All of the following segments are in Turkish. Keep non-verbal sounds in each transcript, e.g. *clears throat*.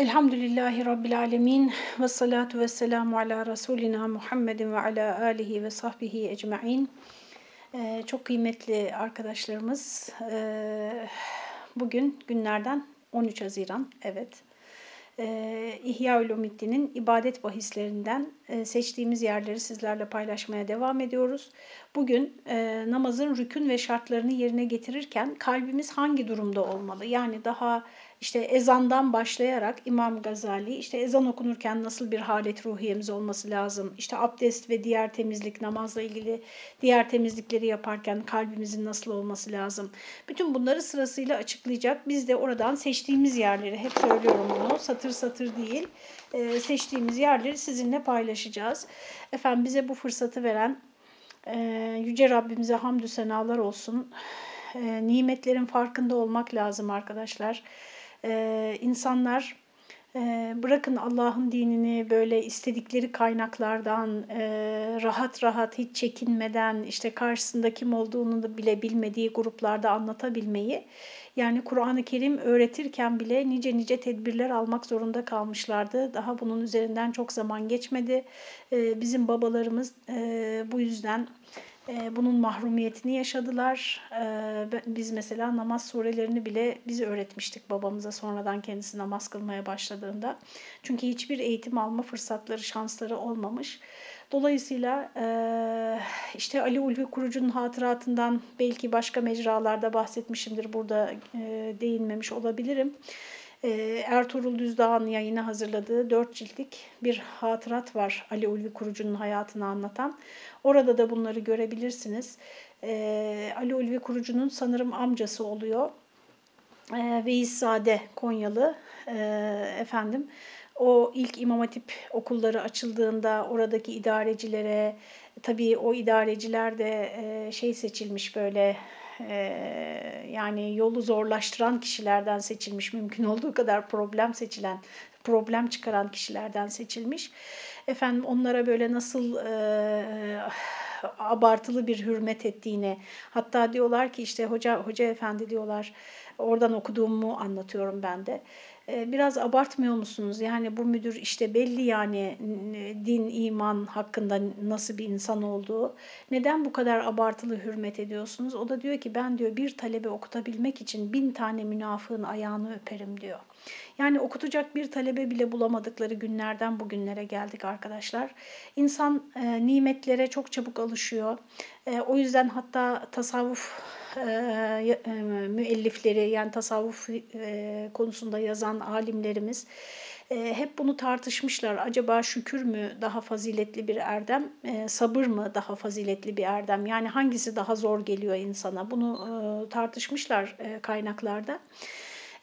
Elhamdülillahi Rabbil Alemin ve salatu ve selamu ala Resulina Muhammedin ve ala alihi ve sahbihi ecma'in. Ee, çok kıymetli arkadaşlarımız, ee, bugün günlerden 13 Haziran, evet. Ee, İhya Ulumiddin'in ibadet bahislerinden e, seçtiğimiz yerleri sizlerle paylaşmaya devam ediyoruz. Bugün e, namazın rükün ve şartlarını yerine getirirken kalbimiz hangi durumda olmalı? Yani daha işte ezandan başlayarak İmam Gazali işte ezan okunurken nasıl bir halet ruhiyemiz olması lazım? İşte abdest ve diğer temizlik, namazla ilgili diğer temizlikleri yaparken kalbimizin nasıl olması lazım? Bütün bunları sırasıyla açıklayacak. Biz de oradan seçtiğimiz yerleri, hep söylüyorum bunu, satır satır değil, e, seçtiğimiz yerleri sizinle paylaşacağız. Efendim bize bu fırsatı veren e, Yüce Rabbimize hamdü senalar olsun. E, nimetlerin farkında olmak lazım arkadaşlar e, insanlar e, bırakın Allah'ın dinini böyle istedikleri kaynaklardan e, rahat rahat hiç çekinmeden işte karşısında kim olduğunu da bile bilmediği gruplarda anlatabilmeyi yani Kur'an-ı Kerim öğretirken bile nice nice tedbirler almak zorunda kalmışlardı. Daha bunun üzerinden çok zaman geçmedi. E, bizim babalarımız e, bu yüzden ee, bunun mahrumiyetini yaşadılar. Ee, biz mesela namaz surelerini bile biz öğretmiştik babamıza sonradan kendisi namaz kılmaya başladığında. Çünkü hiçbir eğitim alma fırsatları, şansları olmamış. Dolayısıyla e, işte Ali Ulvi Kurucu'nun hatıratından belki başka mecralarda bahsetmişimdir. Burada e, değinmemiş olabilirim. E, Ertuğrul Düzdağ'ın yayına hazırladığı dört ciltlik bir hatırat var Ali Ulvi Kurucu'nun hayatını anlatan. Orada da bunları görebilirsiniz. E, Ali Ulvi Kurucu'nun sanırım amcası oluyor. E, Veysade Konyalı efendim. O ilk İmam Hatip okulları açıldığında oradaki idarecilere, tabii o idareciler de şey seçilmiş böyle e, yani yolu zorlaştıran kişilerden seçilmiş, mümkün olduğu kadar problem seçilen, problem çıkaran kişilerden seçilmiş. Efendim onlara böyle nasıl e, abartılı bir hürmet ettiğini, hatta diyorlar ki işte hoca hoca efendi diyorlar, oradan okuduğumu anlatıyorum ben de. Ee, biraz abartmıyor musunuz? Yani bu müdür işte belli yani din, iman hakkında nasıl bir insan olduğu. Neden bu kadar abartılı hürmet ediyorsunuz? O da diyor ki ben diyor bir talebe okutabilmek için bin tane münafığın ayağını öperim diyor. Yani okutacak bir talebe bile bulamadıkları günlerden bugünlere geldik arkadaşlar. İnsan e, nimetlere çok çabuk alışıyor. E, o yüzden hatta tasavvuf müellifleri yani tasavvuf konusunda yazan alimlerimiz hep bunu tartışmışlar. Acaba şükür mü daha faziletli bir erdem, sabır mı daha faziletli bir erdem? Yani hangisi daha zor geliyor insana? Bunu tartışmışlar kaynaklarda.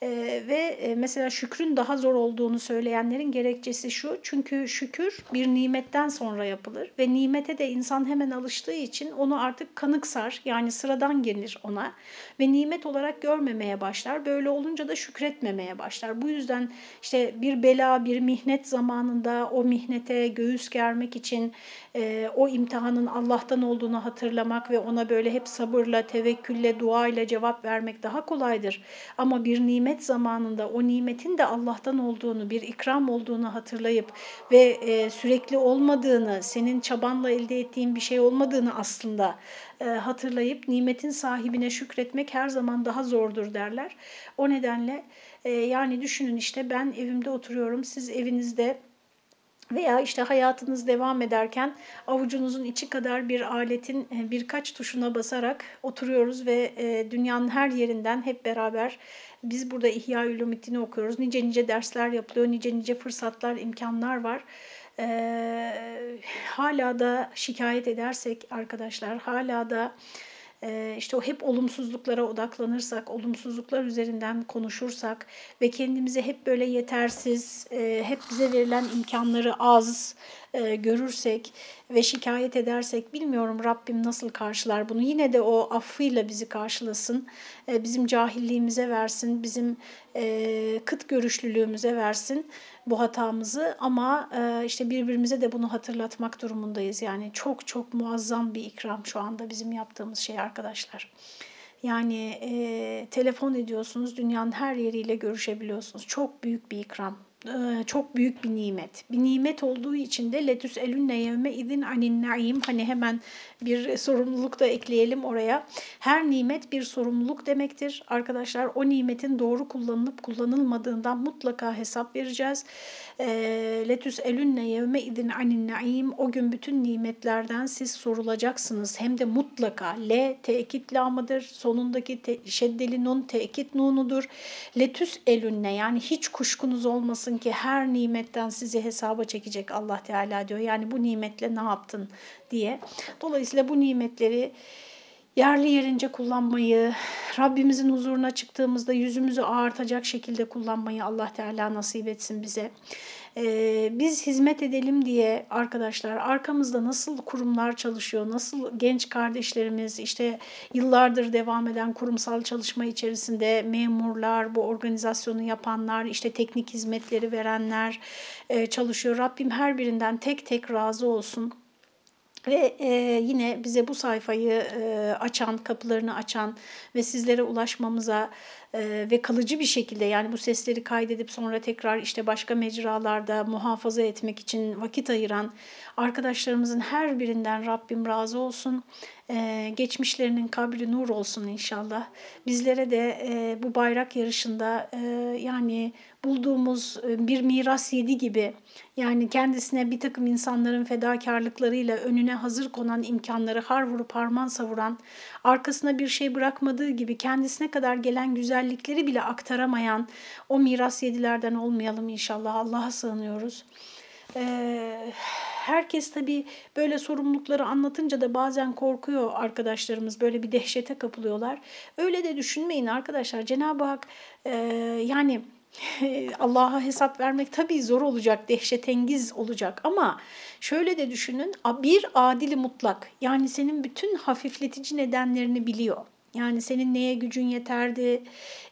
E, ve e, mesela şükrün daha zor olduğunu söyleyenlerin gerekçesi şu. Çünkü şükür bir nimetten sonra yapılır ve nimete de insan hemen alıştığı için onu artık kanıksar yani sıradan gelir ona ve nimet olarak görmemeye başlar. Böyle olunca da şükretmemeye başlar. Bu yüzden işte bir bela, bir mihnet zamanında o mihnete göğüs germek için e, o imtihanın Allah'tan olduğunu hatırlamak ve ona böyle hep sabırla, tevekkülle, duayla cevap vermek daha kolaydır. Ama bir nimet zamanında o nimetin de Allah'tan olduğunu, bir ikram olduğunu hatırlayıp ve e, sürekli olmadığını, senin çabanla elde ettiğin bir şey olmadığını aslında e, hatırlayıp nimetin sahibine şükretmek her zaman daha zordur derler. O nedenle e, yani düşünün işte ben evimde oturuyorum, siz evinizde veya işte hayatınız devam ederken avucunuzun içi kadar bir aletin e, birkaç tuşuna basarak oturuyoruz ve e, dünyanın her yerinden hep beraber biz burada İhya Ulumiddin'i okuyoruz. Nice nice dersler yapılıyor, nice nice fırsatlar, imkanlar var. Ee, hala da şikayet edersek arkadaşlar, hala da ee, işte o hep olumsuzluklara odaklanırsak, olumsuzluklar üzerinden konuşursak ve kendimizi hep böyle yetersiz, e, hep bize verilen imkanları az e, görürsek ve şikayet edersek bilmiyorum Rabbim nasıl karşılar bunu. Yine de o affıyla bizi karşılasın, e, bizim cahilliğimize versin, bizim kıt görüşlülüğümüze versin bu hatamızı ama e, işte birbirimize de bunu hatırlatmak durumundayız. Yani çok çok muazzam bir ikram şu anda bizim yaptığımız şey arkadaşlar. Yani e, telefon ediyorsunuz, dünyanın her yeriyle görüşebiliyorsunuz. Çok büyük bir ikram. E, çok büyük bir nimet. Bir nimet olduğu için de letüs elünne yevme idin anin naim hani hemen bir sorumluluk da ekleyelim oraya. Her nimet bir sorumluluk demektir. Arkadaşlar o nimetin doğru kullanılıp kullanılmadığından mutlaka hesap vereceğiz. E, letüs elünne yevme idin anin naim o gün bütün nimetlerden siz sorulacaksınız. Hem de mutlaka. Le tekit lamıdır. Sonundaki te, şeddeli nun tekit nunudur. Letüs elünne yani hiç kuşkunuz olmasın ki her nimetten sizi hesaba çekecek Allah Teala diyor. Yani bu nimetle ne yaptın diye. Dolayısıyla bu nimetleri yerli yerince kullanmayı, Rabbimizin huzuruna çıktığımızda yüzümüzü ağartacak şekilde kullanmayı Allah Teala nasip etsin bize. Ee, biz hizmet edelim diye arkadaşlar arkamızda nasıl kurumlar çalışıyor, nasıl genç kardeşlerimiz işte yıllardır devam eden kurumsal çalışma içerisinde memurlar, bu organizasyonu yapanlar, işte teknik hizmetleri verenler e, çalışıyor. Rabbim her birinden tek tek razı olsun. Ve e, yine bize bu sayfayı e, açan, kapılarını açan ve sizlere ulaşmamıza e, ve kalıcı bir şekilde yani bu sesleri kaydedip sonra tekrar işte başka mecralarda muhafaza etmek için vakit ayıran arkadaşlarımızın her birinden Rabbim razı olsun. Ee, geçmişlerinin kabri nur olsun inşallah. Bizlere de e, bu bayrak yarışında e, yani bulduğumuz e, bir miras yedi gibi yani kendisine bir takım insanların fedakarlıklarıyla önüne hazır konan imkanları har vurup harman savuran, arkasına bir şey bırakmadığı gibi kendisine kadar gelen güzellikleri bile aktaramayan o miras yedilerden olmayalım inşallah. Allah'a sığınıyoruz. Ee, herkes tabii böyle sorumlulukları anlatınca da bazen korkuyor arkadaşlarımız. Böyle bir dehşete kapılıyorlar. Öyle de düşünmeyin arkadaşlar. Cenab-ı Hak e, yani *laughs* Allah'a hesap vermek tabii zor olacak, dehşetengiz olacak ama şöyle de düşünün bir adili mutlak yani senin bütün hafifletici nedenlerini biliyor. Yani senin neye gücün yeterdi,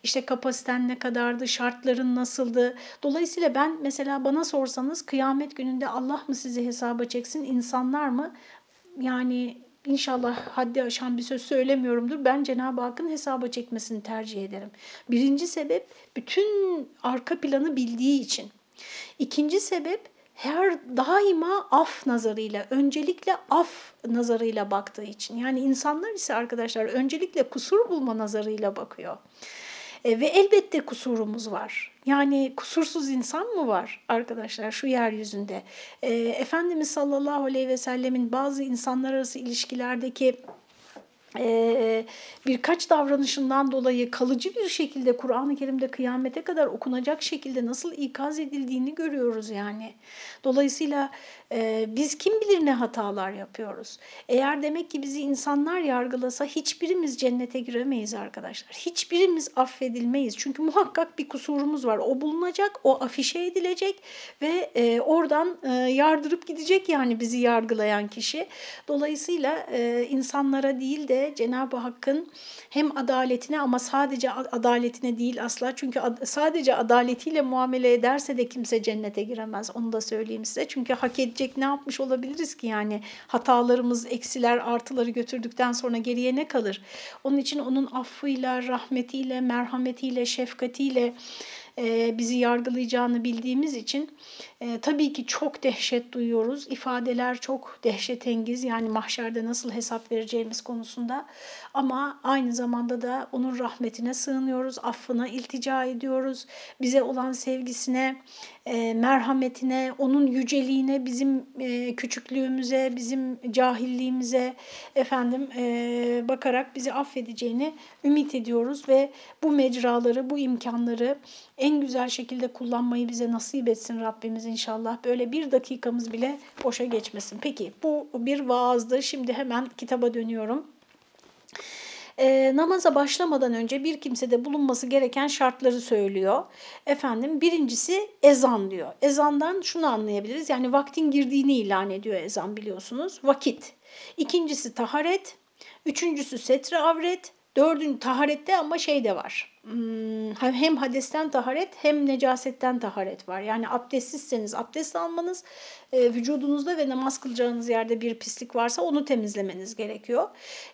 işte kapasiten ne kadardı, şartların nasıldı. Dolayısıyla ben mesela bana sorsanız kıyamet gününde Allah mı sizi hesaba çeksin, insanlar mı? Yani inşallah haddi aşan bir söz söylemiyorumdur. Ben Cenab-ı Hakk'ın hesaba çekmesini tercih ederim. Birinci sebep bütün arka planı bildiği için. İkinci sebep her daima af nazarıyla, öncelikle af nazarıyla baktığı için. Yani insanlar ise arkadaşlar öncelikle kusur bulma nazarıyla bakıyor. E, ve elbette kusurumuz var. Yani kusursuz insan mı var arkadaşlar şu yeryüzünde? E, Efendimiz sallallahu aleyhi ve sellemin bazı insanlar arası ilişkilerdeki birkaç davranışından dolayı kalıcı bir şekilde Kur'an-ı Kerim'de kıyamete kadar okunacak şekilde nasıl ikaz edildiğini görüyoruz yani. Dolayısıyla biz kim bilir ne hatalar yapıyoruz. Eğer demek ki bizi insanlar yargılasa hiçbirimiz cennete giremeyiz arkadaşlar. Hiçbirimiz affedilmeyiz. Çünkü muhakkak bir kusurumuz var. O bulunacak, o afişe edilecek ve oradan yardırıp gidecek yani bizi yargılayan kişi. Dolayısıyla insanlara değil de Cenab-ı Hakk'ın hem adaletine ama sadece adaletine değil asla. Çünkü ad sadece adaletiyle muamele ederse de kimse cennete giremez. Onu da söyleyeyim size. Çünkü hak edecek ne yapmış olabiliriz ki yani hatalarımız, eksiler, artıları götürdükten sonra geriye ne kalır? Onun için onun affıyla, rahmetiyle, merhametiyle, şefkatiyle bizi yargılayacağını bildiğimiz için e, tabii ki çok dehşet duyuyoruz. İfadeler çok dehşetengiz yani mahşerde nasıl hesap vereceğimiz konusunda. Ama aynı zamanda da onun rahmetine sığınıyoruz, affına iltica ediyoruz. Bize olan sevgisine, e, merhametine, onun yüceliğine, bizim e, küçüklüğümüze, bizim cahilliğimize efendim e, bakarak bizi affedeceğini ümit ediyoruz ve bu mecraları, bu imkanları en güzel şekilde kullanmayı bize nasip etsin Rabbimiz inşallah. Böyle bir dakikamız bile boşa geçmesin. Peki bu bir vaazdı. Şimdi hemen kitaba dönüyorum. E, namaza başlamadan önce bir kimsede bulunması gereken şartları söylüyor. Efendim birincisi ezan diyor. Ezandan şunu anlayabiliriz. Yani vaktin girdiğini ilan ediyor ezan biliyorsunuz. Vakit. İkincisi taharet. Üçüncüsü setre avret. Dördüncü taharette ama şey de var. Hmm, hem hadesten taharet hem necasetten taharet var. Yani abdestsizseniz abdest almanız, e, vücudunuzda ve namaz kılacağınız yerde bir pislik varsa onu temizlemeniz gerekiyor.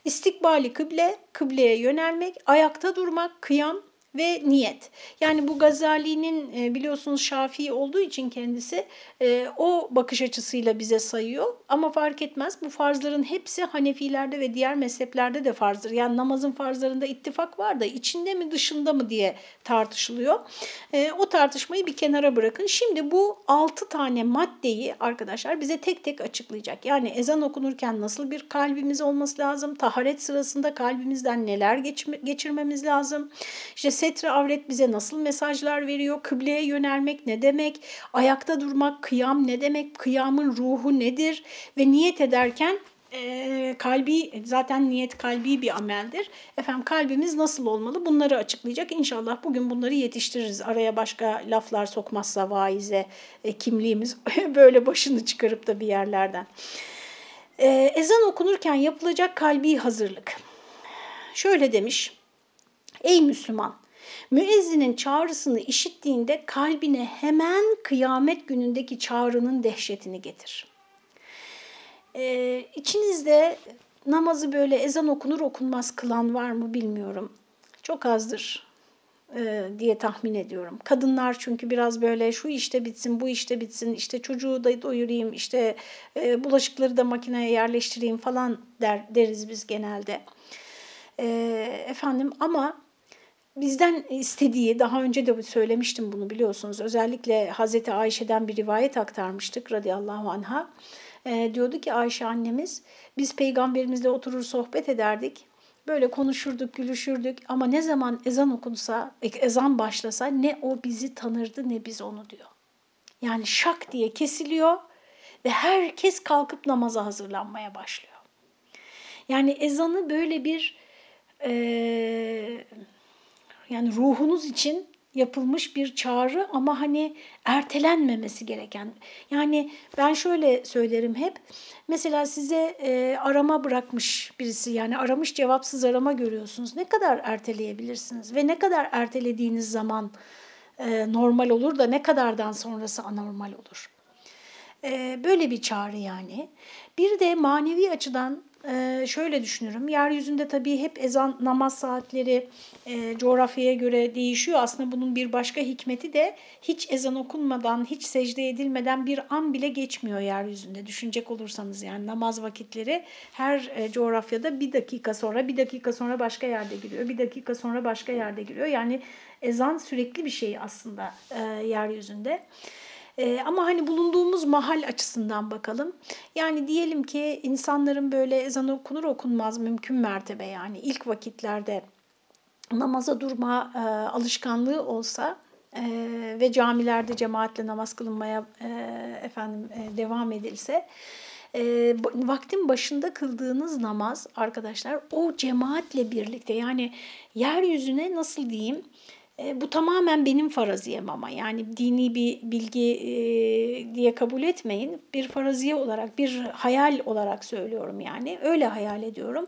İstikbali kıble, kıbleye yönelmek, ayakta durmak, kıyam, ve niyet. Yani bu Gazali'nin e, biliyorsunuz Şafii olduğu için kendisi e, o bakış açısıyla bize sayıyor. Ama fark etmez bu farzların hepsi Hanefilerde ve diğer mezheplerde de farzdır. Yani namazın farzlarında ittifak var da içinde mi dışında mı diye tartışılıyor. E, o tartışmayı bir kenara bırakın. Şimdi bu altı tane maddeyi arkadaşlar bize tek tek açıklayacak. Yani ezan okunurken nasıl bir kalbimiz olması lazım? Taharet sırasında kalbimizden neler geçirmemiz lazım? İşte setre avret bize nasıl mesajlar veriyor? Kıbleye yönelmek ne demek? Ayakta durmak, kıyam ne demek? Kıyamın ruhu nedir? Ve niyet ederken kalbi zaten niyet kalbi bir ameldir. Efendim kalbimiz nasıl olmalı? Bunları açıklayacak. İnşallah bugün bunları yetiştiririz. Araya başka laflar sokmazsa vaize e, kimliğimiz *laughs* böyle başını çıkarıp da bir yerlerden. Ezan okunurken yapılacak kalbi hazırlık. Şöyle demiş. Ey Müslüman! Müezzinin çağrısını işittiğinde kalbine hemen kıyamet günündeki çağrının dehşetini getir. Ee, içinizde namazı böyle ezan okunur okunmaz kılan var mı bilmiyorum. Çok azdır e, diye tahmin ediyorum. Kadınlar çünkü biraz böyle şu işte bitsin, bu işte bitsin, işte çocuğu da doyurayım, işte e, bulaşıkları da makineye yerleştireyim falan der, deriz biz genelde. E, efendim ama bizden istediği, daha önce de söylemiştim bunu biliyorsunuz, özellikle Hazreti Ayşe'den bir rivayet aktarmıştık radıyallahu anha. E, diyordu ki Ayşe annemiz, biz peygamberimizle oturur sohbet ederdik, böyle konuşurduk, gülüşürdük ama ne zaman ezan okunsa, ezan başlasa ne o bizi tanırdı ne biz onu diyor. Yani şak diye kesiliyor ve herkes kalkıp namaza hazırlanmaya başlıyor. Yani ezanı böyle bir... E, yani ruhunuz için yapılmış bir çağrı ama hani ertelenmemesi gereken. Yani ben şöyle söylerim hep. Mesela size e, arama bırakmış birisi yani aramış cevapsız arama görüyorsunuz. Ne kadar erteleyebilirsiniz ve ne kadar ertelediğiniz zaman e, normal olur da ne kadardan sonrası anormal olur. E, böyle bir çağrı yani. Bir de manevi açıdan ee, şöyle düşünürüm. Yeryüzünde tabii hep ezan namaz saatleri e, coğrafyaya göre değişiyor. Aslında bunun bir başka hikmeti de hiç ezan okunmadan, hiç secde edilmeden bir an bile geçmiyor yeryüzünde. Düşünecek olursanız yani namaz vakitleri her e, coğrafyada bir dakika sonra, bir dakika sonra başka yerde giriyor. Bir dakika sonra başka yerde giriyor. Yani ezan sürekli bir şey aslında e, yeryüzünde. E, ama hani bulunduğumuz mahal açısından bakalım. Yani diyelim ki insanların böyle ezan okunur okunmaz mümkün mertebe yani ilk vakitlerde namaza durma e, alışkanlığı olsa e, ve camilerde cemaatle namaz kılınmaya e, efendim e, devam edilse e, vaktin başında kıldığınız namaz arkadaşlar o cemaatle birlikte yani yeryüzüne nasıl diyeyim e, bu tamamen benim faraziyem ama yani dini bir bilgi e, diye kabul etmeyin. Bir faraziye olarak, bir hayal olarak söylüyorum yani. Öyle hayal ediyorum.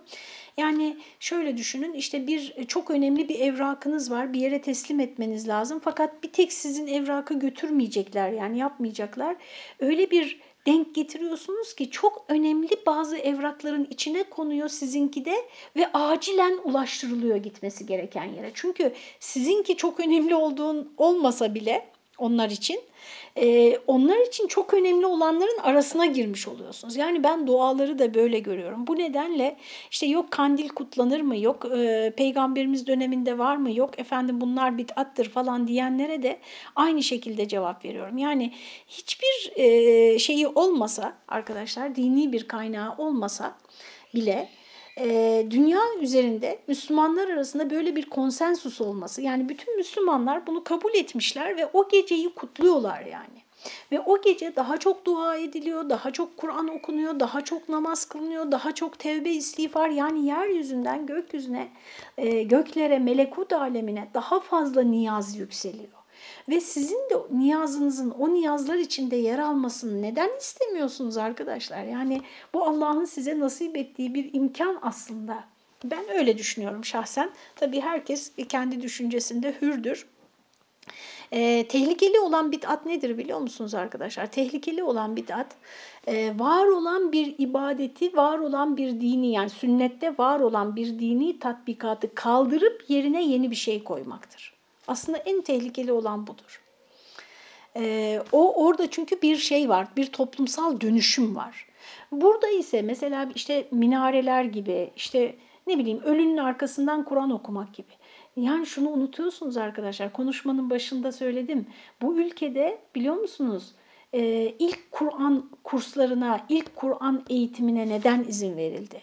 Yani şöyle düşünün işte bir çok önemli bir evrakınız var bir yere teslim etmeniz lazım fakat bir tek sizin evrakı götürmeyecekler yani yapmayacaklar. Öyle bir denk getiriyorsunuz ki çok önemli bazı evrakların içine konuyor sizinki de ve acilen ulaştırılıyor gitmesi gereken yere. Çünkü sizinki çok önemli olduğun olmasa bile onlar için e, onlar için çok önemli olanların arasına girmiş oluyorsunuz. Yani ben duaları da böyle görüyorum. Bu nedenle işte yok kandil kutlanır mı, yok e, peygamberimiz döneminde var mı, yok efendim bunlar bitattır falan diyenlere de aynı şekilde cevap veriyorum. Yani hiçbir e, şeyi olmasa arkadaşlar, dini bir kaynağı olmasa bile e, dünya üzerinde Müslümanlar arasında böyle bir konsensus olması yani bütün Müslümanlar bunu kabul etmişler ve o geceyi kutluyorlar yani. Ve o gece daha çok dua ediliyor, daha çok Kur'an okunuyor, daha çok namaz kılınıyor, daha çok tevbe istiğfar yani yeryüzünden gökyüzüne, göklere, melekut alemine daha fazla niyaz yükseliyor. Ve sizin de niyazınızın o niyazlar içinde yer almasını neden istemiyorsunuz arkadaşlar? Yani bu Allah'ın size nasip ettiği bir imkan aslında. Ben öyle düşünüyorum şahsen. Tabii herkes kendi düşüncesinde hürdür. E, tehlikeli olan bid'at nedir biliyor musunuz arkadaşlar? Tehlikeli olan bid'at e, var olan bir ibadeti, var olan bir dini yani sünnette var olan bir dini tatbikatı kaldırıp yerine yeni bir şey koymaktır. Aslında en tehlikeli olan budur. E, o orada çünkü bir şey var, bir toplumsal dönüşüm var. Burada ise mesela işte minareler gibi, işte ne bileyim ölünün arkasından Kur'an okumak gibi. Yani şunu unutuyorsunuz arkadaşlar. Konuşmanın başında söyledim. Bu ülkede biliyor musunuz? Ee, ilk Kur'an kurslarına, ilk Kur'an eğitimine neden izin verildi?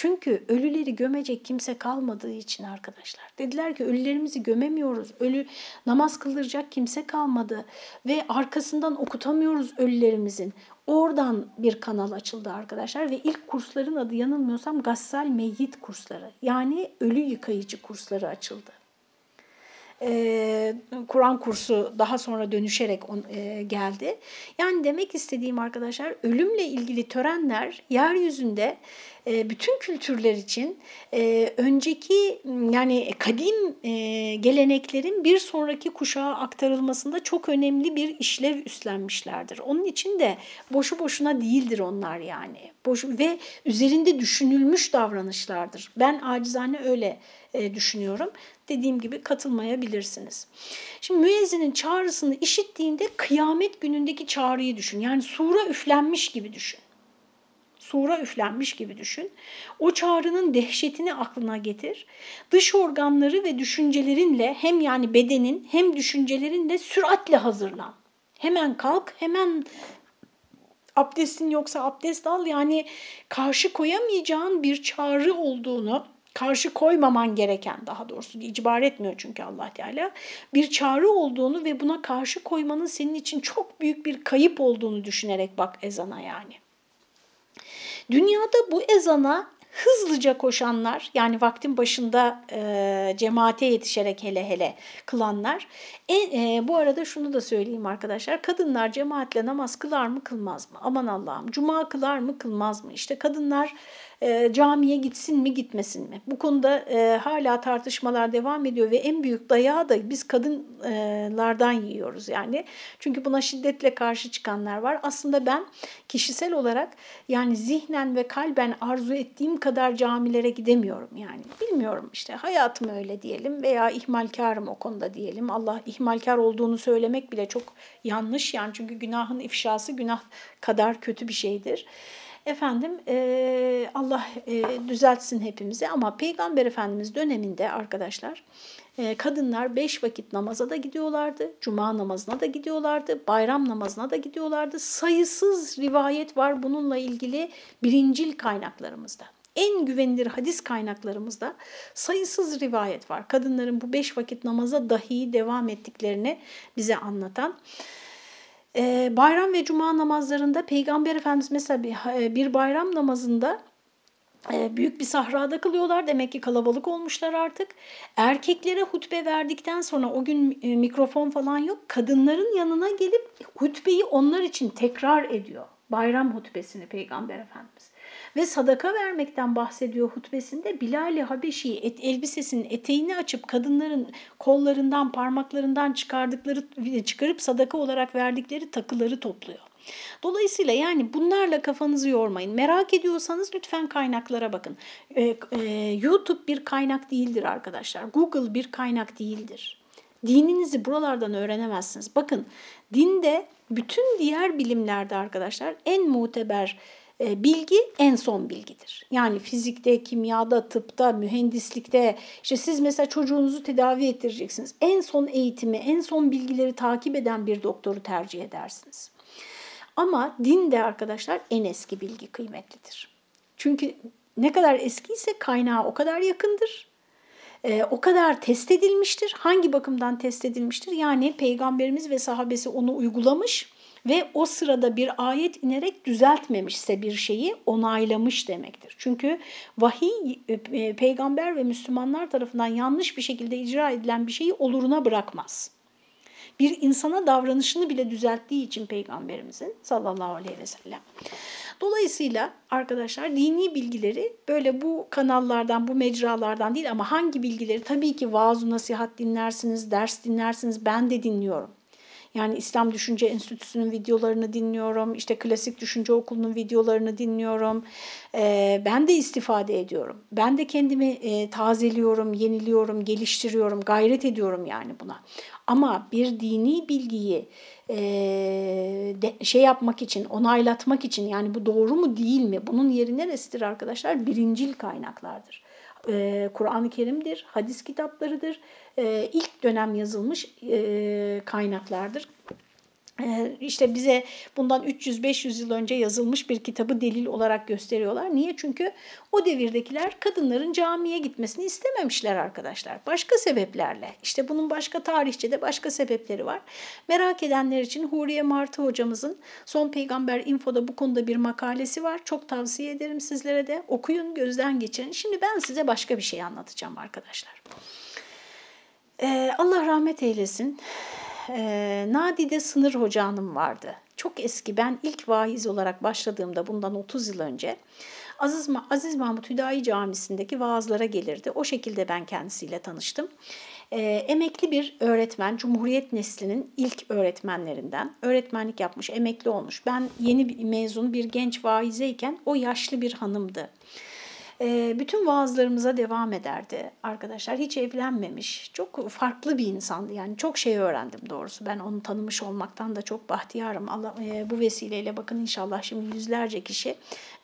Çünkü ölüleri gömecek kimse kalmadığı için arkadaşlar. Dediler ki ölülerimizi gömemiyoruz. Ölü namaz kıldıracak kimse kalmadı ve arkasından okutamıyoruz ölülerimizin. Oradan bir kanal açıldı arkadaşlar ve ilk kursların adı yanılmıyorsam Gassal Meyyit kursları yani ölü yıkayıcı kursları açıldı. Ee, Kur'an kursu daha sonra dönüşerek on, e, geldi. Yani demek istediğim arkadaşlar ölümle ilgili törenler yeryüzünde e, bütün kültürler için e, önceki yani kadim e, geleneklerin bir sonraki kuşağa aktarılmasında çok önemli bir işlev üstlenmişlerdir. Onun için de boşu boşuna değildir onlar yani. Boş ve üzerinde düşünülmüş davranışlardır. Ben acizane öyle düşünüyorum. Dediğim gibi katılmayabilirsiniz. Şimdi müezzinin çağrısını işittiğinde kıyamet günündeki çağrıyı düşün. Yani sura üflenmiş gibi düşün sura üflenmiş gibi düşün. O çağrının dehşetini aklına getir. Dış organları ve düşüncelerinle hem yani bedenin hem düşüncelerinle süratle hazırlan. Hemen kalk, hemen abdestin yoksa abdest al. Yani karşı koyamayacağın bir çağrı olduğunu, karşı koymaman gereken daha doğrusu icbar etmiyor çünkü Allah Teala bir çağrı olduğunu ve buna karşı koymanın senin için çok büyük bir kayıp olduğunu düşünerek bak ezana yani. Dünyada bu ezana hızlıca koşanlar yani vaktin başında e, cemaate yetişerek hele hele kılanlar. En, e, bu arada şunu da söyleyeyim arkadaşlar kadınlar cemaatle namaz kılar mı kılmaz mı? Aman Allah'ım cuma kılar mı kılmaz mı? İşte kadınlar e, camiye gitsin mi gitmesin mi? Bu konuda e, hala tartışmalar devam ediyor ve en büyük dayağı da biz kadınlardan yiyoruz yani. Çünkü buna şiddetle karşı çıkanlar var. Aslında ben kişisel olarak yani zihnen ve kalben arzu ettiğim kadar camilere gidemiyorum yani. Bilmiyorum işte hayatım öyle diyelim veya ihmalkarım o konuda diyelim. Allah ihmalkar olduğunu söylemek bile çok yanlış yani çünkü günahın ifşası günah kadar kötü bir şeydir. Efendim e, Allah e, düzeltsin hepimizi ama Peygamber Efendimiz döneminde arkadaşlar e, kadınlar beş vakit namaza da gidiyorlardı, cuma namazına da gidiyorlardı, bayram namazına da gidiyorlardı. Sayısız rivayet var bununla ilgili birincil kaynaklarımızda. En güvenilir hadis kaynaklarımızda sayısız rivayet var. Kadınların bu beş vakit namaza dahi devam ettiklerini bize anlatan. Ee, bayram ve cuma namazlarında Peygamber Efendimiz mesela bir, e, bir bayram namazında e, büyük bir sahrada kılıyorlar. Demek ki kalabalık olmuşlar artık. Erkeklere hutbe verdikten sonra o gün e, mikrofon falan yok. Kadınların yanına gelip hutbeyi onlar için tekrar ediyor. Bayram hutbesini Peygamber Efendimiz ve sadaka vermekten bahsediyor hutbesinde Bilal-i Habeşi et, elbisesinin eteğini açıp kadınların kollarından parmaklarından çıkardıkları çıkarıp sadaka olarak verdikleri takıları topluyor. Dolayısıyla yani bunlarla kafanızı yormayın. Merak ediyorsanız lütfen kaynaklara bakın. Ee, e, YouTube bir kaynak değildir arkadaşlar. Google bir kaynak değildir. Dininizi buralardan öğrenemezsiniz. Bakın dinde bütün diğer bilimlerde arkadaşlar en muteber bilgi en son bilgidir. Yani fizikte, kimyada, tıpta, mühendislikte işte siz mesela çocuğunuzu tedavi ettireceksiniz. En son eğitimi, en son bilgileri takip eden bir doktoru tercih edersiniz. Ama din de arkadaşlar en eski bilgi kıymetlidir. Çünkü ne kadar eskiyse kaynağı o kadar yakındır. E, o kadar test edilmiştir. Hangi bakımdan test edilmiştir? Yani peygamberimiz ve sahabesi onu uygulamış ve o sırada bir ayet inerek düzeltmemişse bir şeyi onaylamış demektir. Çünkü vahiy e, e, peygamber ve Müslümanlar tarafından yanlış bir şekilde icra edilen bir şeyi oluruna bırakmaz. Bir insana davranışını bile düzelttiği için peygamberimizin sallallahu aleyhi ve sellem. Dolayısıyla arkadaşlar dini bilgileri böyle bu kanallardan, bu mecralardan değil ama hangi bilgileri tabii ki vaaz nasihat dinlersiniz, ders dinlersiniz. Ben de dinliyorum. Yani İslam Düşünce Enstitüsü'nün videolarını dinliyorum, işte Klasik Düşünce Okulu'nun videolarını dinliyorum. Ee, ben de istifade ediyorum. Ben de kendimi e, tazeliyorum, yeniliyorum, geliştiriyorum, gayret ediyorum yani buna. Ama bir dini bilgiyi e, şey yapmak için, onaylatmak için yani bu doğru mu değil mi? Bunun yeri neresidir arkadaşlar? Birincil kaynaklardır. E, Kur'an-ı Kerim'dir, hadis kitaplarıdır, e, ilk dönem yazılmış e, kaynaklardır. Ee, işte bize bundan 300-500 yıl önce yazılmış bir kitabı delil olarak gösteriyorlar. Niye? Çünkü o devirdekiler kadınların camiye gitmesini istememişler arkadaşlar. Başka sebeplerle. İşte bunun başka tarihçede başka sebepleri var. Merak edenler için Huriye Martı hocamızın Son Peygamber Info'da bu konuda bir makalesi var. Çok tavsiye ederim sizlere de. Okuyun, gözden geçirin. Şimdi ben size başka bir şey anlatacağım arkadaşlar. Ee, Allah rahmet eylesin e, Nadide Sınır Hoca Hanım vardı. Çok eski ben ilk vaiz olarak başladığımda bundan 30 yıl önce Aziz, Aziz Mahmut Hüdayi Camisi'ndeki vaazlara gelirdi. O şekilde ben kendisiyle tanıştım. E, emekli bir öğretmen, Cumhuriyet neslinin ilk öğretmenlerinden. Öğretmenlik yapmış, emekli olmuş. Ben yeni bir mezun bir genç vaizeyken o yaşlı bir hanımdı. Bütün vaazlarımıza devam ederdi arkadaşlar. Hiç evlenmemiş. Çok farklı bir insandı. Yani çok şey öğrendim doğrusu. Ben onu tanımış olmaktan da çok bahtiyarım. Allah e, bu vesileyle bakın inşallah şimdi yüzlerce kişi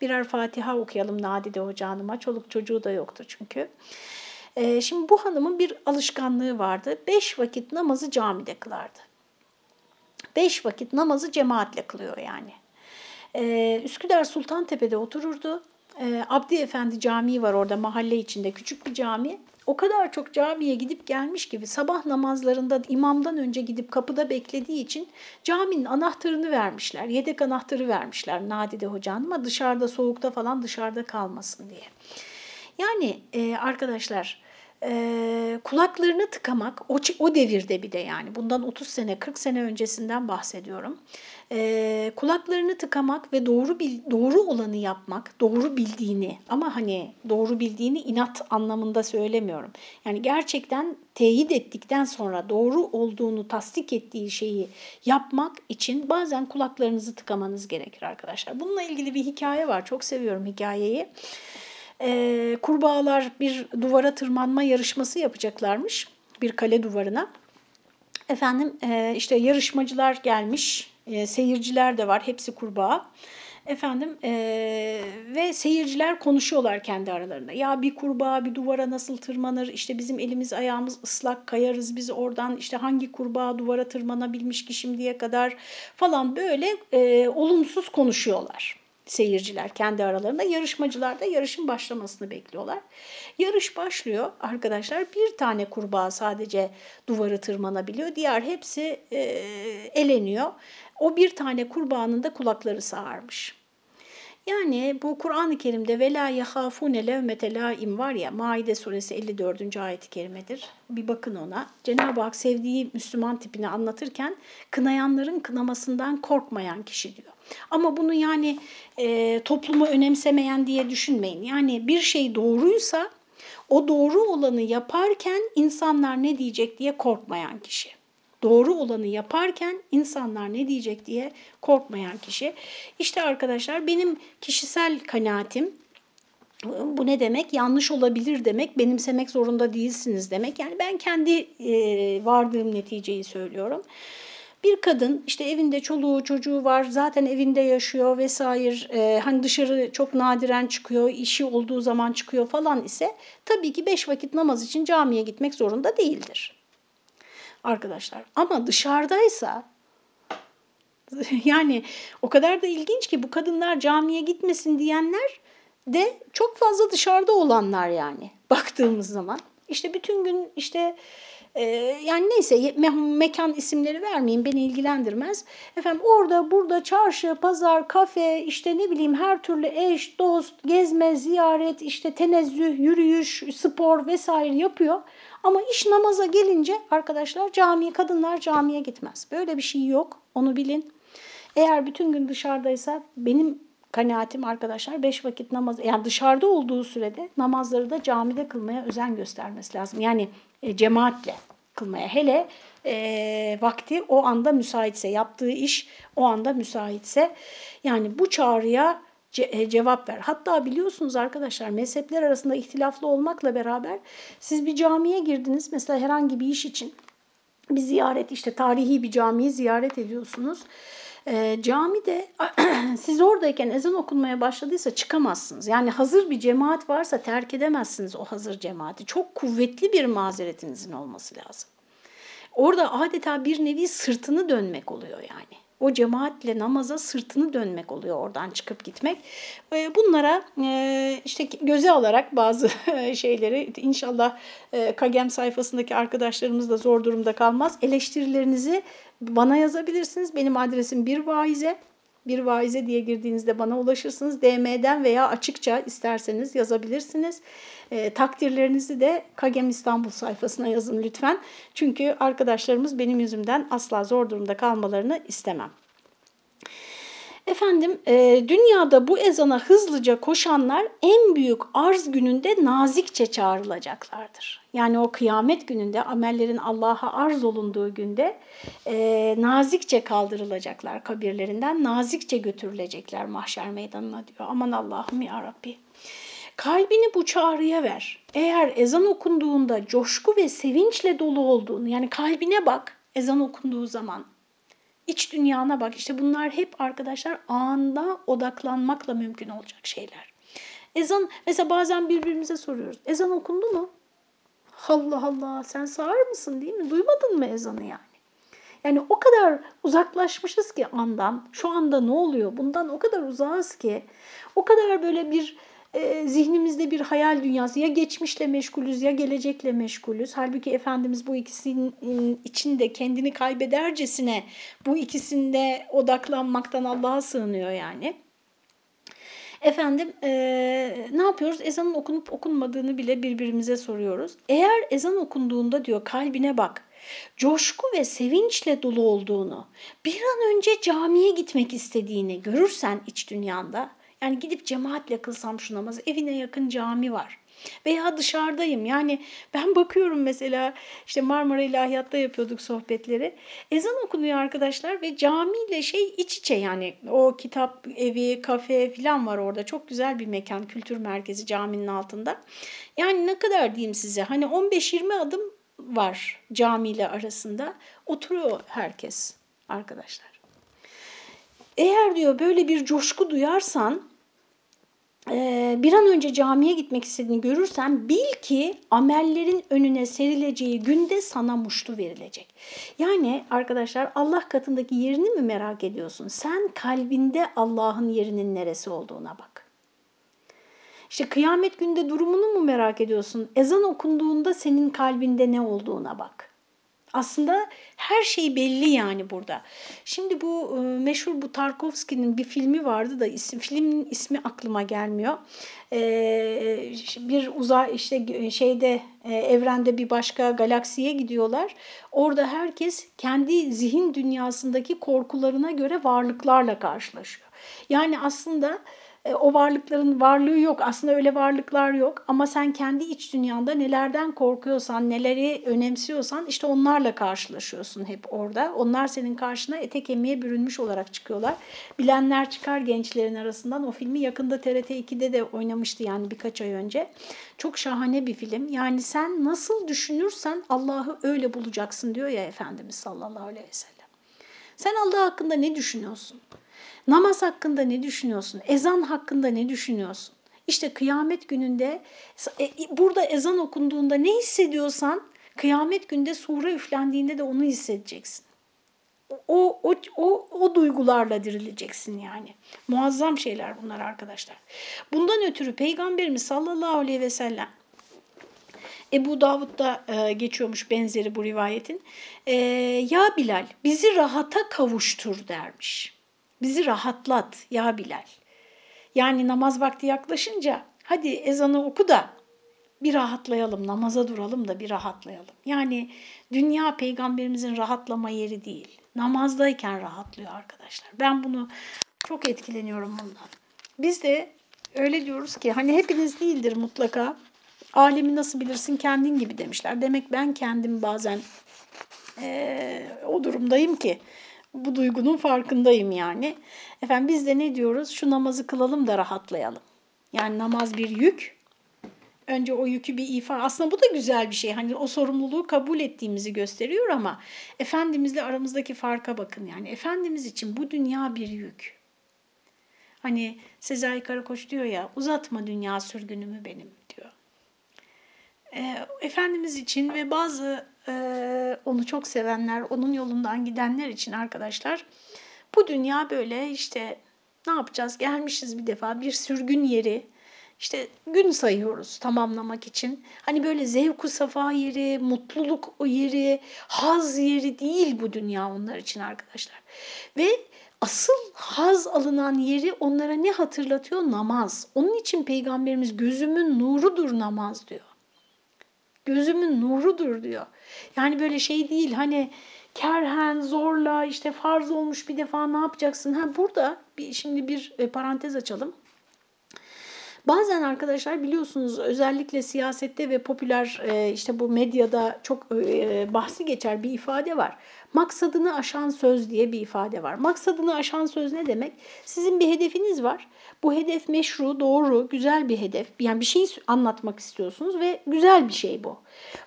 birer Fatiha okuyalım Nadide Hoca Hanım'a. Çoluk çocuğu da yoktu çünkü. E, şimdi bu hanımın bir alışkanlığı vardı. Beş vakit namazı camide kılardı. Beş vakit namazı cemaatle kılıyor yani. Ee, Üsküdar Sultantepe'de otururdu e, Abdi Efendi Camii var orada mahalle içinde küçük bir cami. O kadar çok camiye gidip gelmiş gibi sabah namazlarında imamdan önce gidip kapıda beklediği için caminin anahtarını vermişler. Yedek anahtarı vermişler Nadide Hoca Hanım'a dışarıda soğukta falan dışarıda kalmasın diye. Yani e, arkadaşlar e, kulaklarını tıkamak o, o devirde bir de yani bundan 30 sene 40 sene öncesinden bahsediyorum. E, kulaklarını tıkamak ve doğru bil, doğru olanı yapmak, doğru bildiğini ama hani doğru bildiğini inat anlamında söylemiyorum. Yani gerçekten teyit ettikten sonra doğru olduğunu tasdik ettiği şeyi yapmak için bazen kulaklarınızı tıkamanız gerekir arkadaşlar. Bununla ilgili bir hikaye var. Çok seviyorum hikayeyi e, kurbağalar bir duvara tırmanma yarışması yapacaklarmış. Bir kale duvarına. Efendim işte yarışmacılar gelmiş, e, seyirciler de var, hepsi kurbağa. Efendim e, ve seyirciler konuşuyorlar kendi aralarında. Ya bir kurbağa bir duvara nasıl tırmanır? İşte bizim elimiz ayağımız ıslak kayarız biz oradan işte hangi kurbağa duvara tırmanabilmiş ki şimdiye kadar falan böyle e, olumsuz konuşuyorlar seyirciler kendi aralarında. Yarışmacılar da yarışın başlamasını bekliyorlar. Yarış başlıyor arkadaşlar. Bir tane kurbağa sadece duvarı tırmanabiliyor. Diğer hepsi e, eleniyor. O bir tane kurbağanın da kulakları sağarmış. Yani bu Kur'an-ı Kerim'de ve la yahafune levmete laim var ya Maide suresi 54. ayet-i kerimedir. Bir bakın ona. Cenab-ı Hak sevdiği Müslüman tipini anlatırken kınayanların kınamasından korkmayan kişi diyor. Ama bunu yani e, toplumu önemsemeyen diye düşünmeyin. Yani bir şey doğruysa o doğru olanı yaparken insanlar ne diyecek diye korkmayan kişi. Doğru olanı yaparken insanlar ne diyecek diye korkmayan kişi. İşte arkadaşlar benim kişisel kanaatim bu ne demek? Yanlış olabilir demek, benimsemek zorunda değilsiniz demek. Yani ben kendi e, vardığım neticeyi söylüyorum. Bir kadın işte evinde çoluğu çocuğu var zaten evinde yaşıyor vesaire e, hani dışarı çok nadiren çıkıyor işi olduğu zaman çıkıyor falan ise tabii ki beş vakit namaz için camiye gitmek zorunda değildir arkadaşlar. Ama dışarıdaysa *laughs* yani o kadar da ilginç ki bu kadınlar camiye gitmesin diyenler de çok fazla dışarıda olanlar yani baktığımız zaman. İşte bütün gün işte ee, yani neyse me mekan isimleri vermeyeyim beni ilgilendirmez. Efendim orada burada çarşı, pazar, kafe işte ne bileyim her türlü eş, dost, gezme, ziyaret, işte tenezzüh, yürüyüş, spor vesaire yapıyor. Ama iş namaza gelince arkadaşlar cami, kadınlar camiye gitmez. Böyle bir şey yok onu bilin. Eğer bütün gün dışarıdaysa benim kanaatim arkadaşlar beş vakit namaz yani dışarıda olduğu sürede namazları da camide kılmaya özen göstermesi lazım. Yani e, cemaatle kılmaya hele e, vakti o anda müsaitse yaptığı iş o anda müsaitse yani bu çağrıya ce e, cevap ver. Hatta biliyorsunuz arkadaşlar mezhepler arasında ihtilaflı olmakla beraber siz bir camiye girdiniz mesela herhangi bir iş için bir ziyaret işte tarihi bir camiyi ziyaret ediyorsunuz. E, camide *clears throat* siz oradayken ezan okunmaya başladıysa çıkamazsınız. Yani hazır bir cemaat varsa terk edemezsiniz o hazır cemaati. Çok kuvvetli bir mazeretinizin olması lazım. Orada adeta bir nevi sırtını dönmek oluyor yani o cemaatle namaza sırtını dönmek oluyor oradan çıkıp gitmek. Bunlara e, işte göze alarak bazı *laughs* şeyleri inşallah e, Kagem sayfasındaki arkadaşlarımız da zor durumda kalmaz. Eleştirilerinizi bana yazabilirsiniz. Benim adresim bir vaize bir vaize diye girdiğinizde bana ulaşırsınız. DM'den veya açıkça isterseniz yazabilirsiniz. E, takdirlerinizi de Kagem İstanbul sayfasına yazın lütfen. Çünkü arkadaşlarımız benim yüzümden asla zor durumda kalmalarını istemem. Efendim e, dünyada bu ezana hızlıca koşanlar en büyük arz gününde nazikçe çağrılacaklardır. Yani o kıyamet gününde amellerin Allah'a arz olunduğu günde e, nazikçe kaldırılacaklar kabirlerinden, nazikçe götürülecekler mahşer meydanına diyor. Aman Allah'ım ya Rabbi. Kalbini bu çağrıya ver. Eğer ezan okunduğunda coşku ve sevinçle dolu olduğunu yani kalbine bak ezan okunduğu zaman İç dünyana bak. İşte bunlar hep arkadaşlar anda odaklanmakla mümkün olacak şeyler. Ezan mesela bazen birbirimize soruyoruz. Ezan okundu mu? Allah Allah sen sağır mısın değil mi? Duymadın mı ezanı yani? Yani o kadar uzaklaşmışız ki andan. Şu anda ne oluyor? Bundan o kadar uzağız ki. O kadar böyle bir e, zihnimizde bir hayal dünyası ya geçmişle meşgulüz ya gelecekle meşgulüz. Halbuki Efendimiz bu ikisinin içinde kendini kaybedercesine bu ikisinde odaklanmaktan Allah'a sığınıyor yani. Efendim e, ne yapıyoruz? Ezanın okunup okunmadığını bile birbirimize soruyoruz. Eğer ezan okunduğunda diyor kalbine bak coşku ve sevinçle dolu olduğunu, bir an önce camiye gitmek istediğini görürsen iç dünyanda, yani gidip cemaatle kılsam şu namazı, evine yakın cami var. Veya dışarıdayım yani ben bakıyorum mesela işte Marmara İlahiyat'ta yapıyorduk sohbetleri. Ezan okunuyor arkadaşlar ve camiyle şey iç içe yani o kitap evi, kafe falan var orada. Çok güzel bir mekan, kültür merkezi caminin altında. Yani ne kadar diyeyim size hani 15-20 adım var camiyle arasında. Oturuyor herkes arkadaşlar. Eğer diyor böyle bir coşku duyarsan bir an önce camiye gitmek istediğini görürsen bil ki amellerin önüne serileceği günde sana muştu verilecek. Yani arkadaşlar Allah katındaki yerini mi merak ediyorsun? Sen kalbinde Allah'ın yerinin neresi olduğuna bak. İşte kıyamet günde durumunu mu merak ediyorsun? Ezan okunduğunda senin kalbinde ne olduğuna bak. Aslında her şey belli yani burada. Şimdi bu e, meşhur bu Tarkovski'nin bir filmi vardı da isim, filmin ismi aklıma gelmiyor. Ee, bir uzay işte şeyde e, evrende bir başka galaksiye gidiyorlar. Orada herkes kendi zihin dünyasındaki korkularına göre varlıklarla karşılaşıyor. Yani aslında o varlıkların varlığı yok. Aslında öyle varlıklar yok ama sen kendi iç dünyanda nelerden korkuyorsan, neleri önemsiyorsan işte onlarla karşılaşıyorsun hep orada. Onlar senin karşına ete kemiğe bürünmüş olarak çıkıyorlar. Bilenler çıkar gençlerin arasından. O filmi yakında TRT 2'de de oynamıştı yani birkaç ay önce. Çok şahane bir film. Yani sen nasıl düşünürsen Allah'ı öyle bulacaksın diyor ya Efendimiz sallallahu aleyhi ve sellem. Sen Allah hakkında ne düşünüyorsun? Namaz hakkında ne düşünüyorsun? Ezan hakkında ne düşünüyorsun? İşte kıyamet gününde e, burada ezan okunduğunda ne hissediyorsan kıyamet günde sure üflendiğinde de onu hissedeceksin. O, o, o, o duygularla dirileceksin yani. Muazzam şeyler bunlar arkadaşlar. Bundan ötürü Peygamberimiz sallallahu aleyhi ve sellem Ebu Davud'da e, geçiyormuş benzeri bu rivayetin. E, ya Bilal bizi rahata kavuştur dermiş. Bizi rahatlat ya Bilal. Yani namaz vakti yaklaşınca hadi ezanı oku da bir rahatlayalım, namaza duralım da bir rahatlayalım. Yani dünya peygamberimizin rahatlama yeri değil. Namazdayken rahatlıyor arkadaşlar. Ben bunu çok etkileniyorum bundan. biz de öyle diyoruz ki hani hepiniz değildir mutlaka. Alemi nasıl bilirsin kendin gibi demişler. Demek ben kendim bazen e, o durumdayım ki bu duygunun farkındayım yani. Efendim biz de ne diyoruz? Şu namazı kılalım da rahatlayalım. Yani namaz bir yük. Önce o yükü bir ifa. Aslında bu da güzel bir şey. Hani o sorumluluğu kabul ettiğimizi gösteriyor ama Efendimizle aramızdaki farka bakın. Yani Efendimiz için bu dünya bir yük. Hani Sezai Karakoç diyor ya uzatma dünya sürgünümü benim diyor. E, Efendimiz için ve bazı e, onu çok sevenler, onun yolundan gidenler için arkadaşlar bu dünya böyle işte ne yapacağız? Gelmişiz bir defa bir sürgün yeri. İşte gün sayıyoruz tamamlamak için. Hani böyle zevku safa yeri, mutluluk o yeri, haz yeri değil bu dünya onlar için arkadaşlar. Ve asıl haz alınan yeri onlara ne hatırlatıyor? Namaz. Onun için Peygamberimiz gözümün nurudur namaz diyor. Gözümün nurudur diyor. Yani böyle şey değil hani kerhen, zorla işte farz olmuş bir defa ne yapacaksın? Ha burada bir, şimdi bir e, parantez açalım. Bazen arkadaşlar biliyorsunuz özellikle siyasette ve popüler e, işte bu medyada çok e, bahsi geçer bir ifade var. Maksadını aşan söz diye bir ifade var. Maksadını aşan söz ne demek? Sizin bir hedefiniz var. Bu hedef meşru, doğru, güzel bir hedef. Yani bir şey anlatmak istiyorsunuz ve güzel bir şey bu.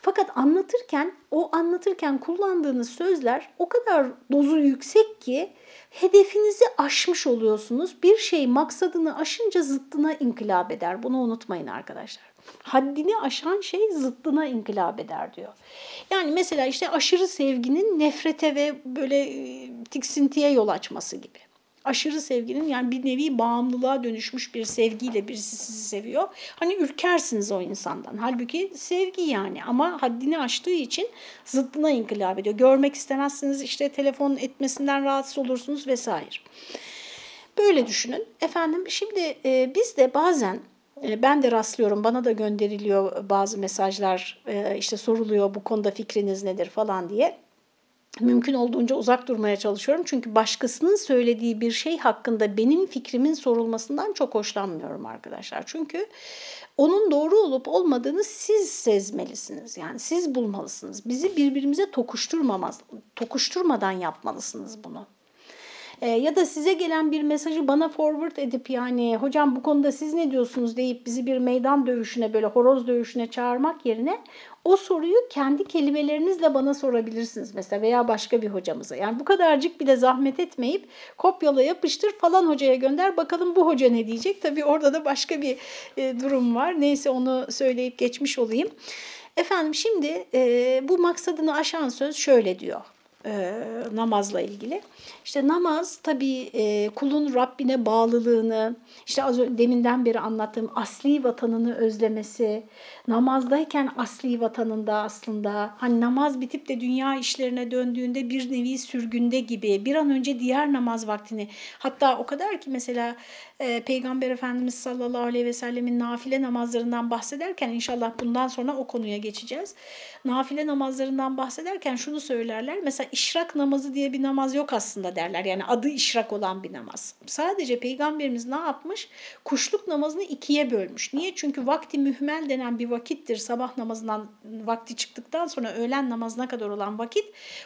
Fakat anlatırken, o anlatırken kullandığınız sözler o kadar dozu yüksek ki hedefinizi aşmış oluyorsunuz. Bir şey maksadını aşınca zıttına inkılap eder. Bunu unutmayın arkadaşlar. Haddini aşan şey zıttına inkılap eder diyor. Yani mesela işte aşırı sevginin nefrete ve böyle tiksintiye yol açması gibi aşırı sevginin yani bir nevi bağımlılığa dönüşmüş bir sevgiyle birisi sizi seviyor. Hani ürkersiniz o insandan. Halbuki sevgi yani ama haddini aştığı için zıddına inkılap ediyor. Görmek istemezsiniz işte telefon etmesinden rahatsız olursunuz vesaire. Böyle düşünün. Efendim şimdi e, biz de bazen e, ben de rastlıyorum, bana da gönderiliyor bazı mesajlar, e, işte soruluyor bu konuda fikriniz nedir falan diye mümkün olduğunca uzak durmaya çalışıyorum. Çünkü başkasının söylediği bir şey hakkında benim fikrimin sorulmasından çok hoşlanmıyorum arkadaşlar. Çünkü onun doğru olup olmadığını siz sezmelisiniz. Yani siz bulmalısınız. Bizi birbirimize tokuşturmamaz, tokuşturmadan yapmalısınız bunu. E, ya da size gelen bir mesajı bana forward edip yani hocam bu konuda siz ne diyorsunuz deyip bizi bir meydan dövüşüne böyle horoz dövüşüne çağırmak yerine o soruyu kendi kelimelerinizle bana sorabilirsiniz mesela veya başka bir hocamıza. Yani bu kadarcık bile zahmet etmeyip kopyala yapıştır falan hocaya gönder bakalım bu hoca ne diyecek. Tabii orada da başka bir e, durum var. Neyse onu söyleyip geçmiş olayım. Efendim şimdi e, bu maksadını aşan söz şöyle diyor e, namazla ilgili. İşte namaz tabii e, kulun Rabbine bağlılığını, işte az önce deminden beri anlattığım asli vatanını özlemesi, namazdayken asli vatanında aslında hani namaz bitip de dünya işlerine döndüğünde bir nevi sürgünde gibi bir an önce diğer namaz vaktini hatta o kadar ki mesela e, Peygamber Efendimiz sallallahu aleyhi ve sellemin nafile namazlarından bahsederken inşallah bundan sonra o konuya geçeceğiz. Nafile namazlarından bahsederken şunu söylerler. Mesela işrak namazı diye bir namaz yok aslında derler. Yani adı işrak olan bir namaz. Sadece Peygamberimiz ne yapmış? Kuşluk namazını ikiye bölmüş. Niye? Çünkü vakti mühmel denen bir vakittir. Sabah namazından vakti çıktıktan sonra öğlen namazına kadar olan vakit.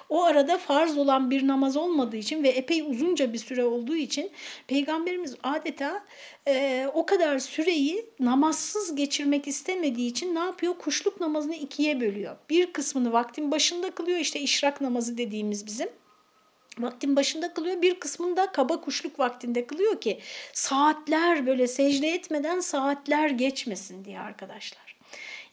O arada farz olan bir namaz olmadığı için ve epey uzunca bir süre olduğu için Peygamberimiz adeta e, o kadar süreyi namazsız geçirmek istemediği için ne yapıyor? Kuşluk namazını ikiye bölüyor. Bir kısmını vaktin başında kılıyor işte işrak namazı dediğimiz bizim vaktin başında kılıyor. Bir kısmını da kaba kuşluk vaktinde kılıyor ki saatler böyle secde etmeden saatler geçmesin diye arkadaşlar.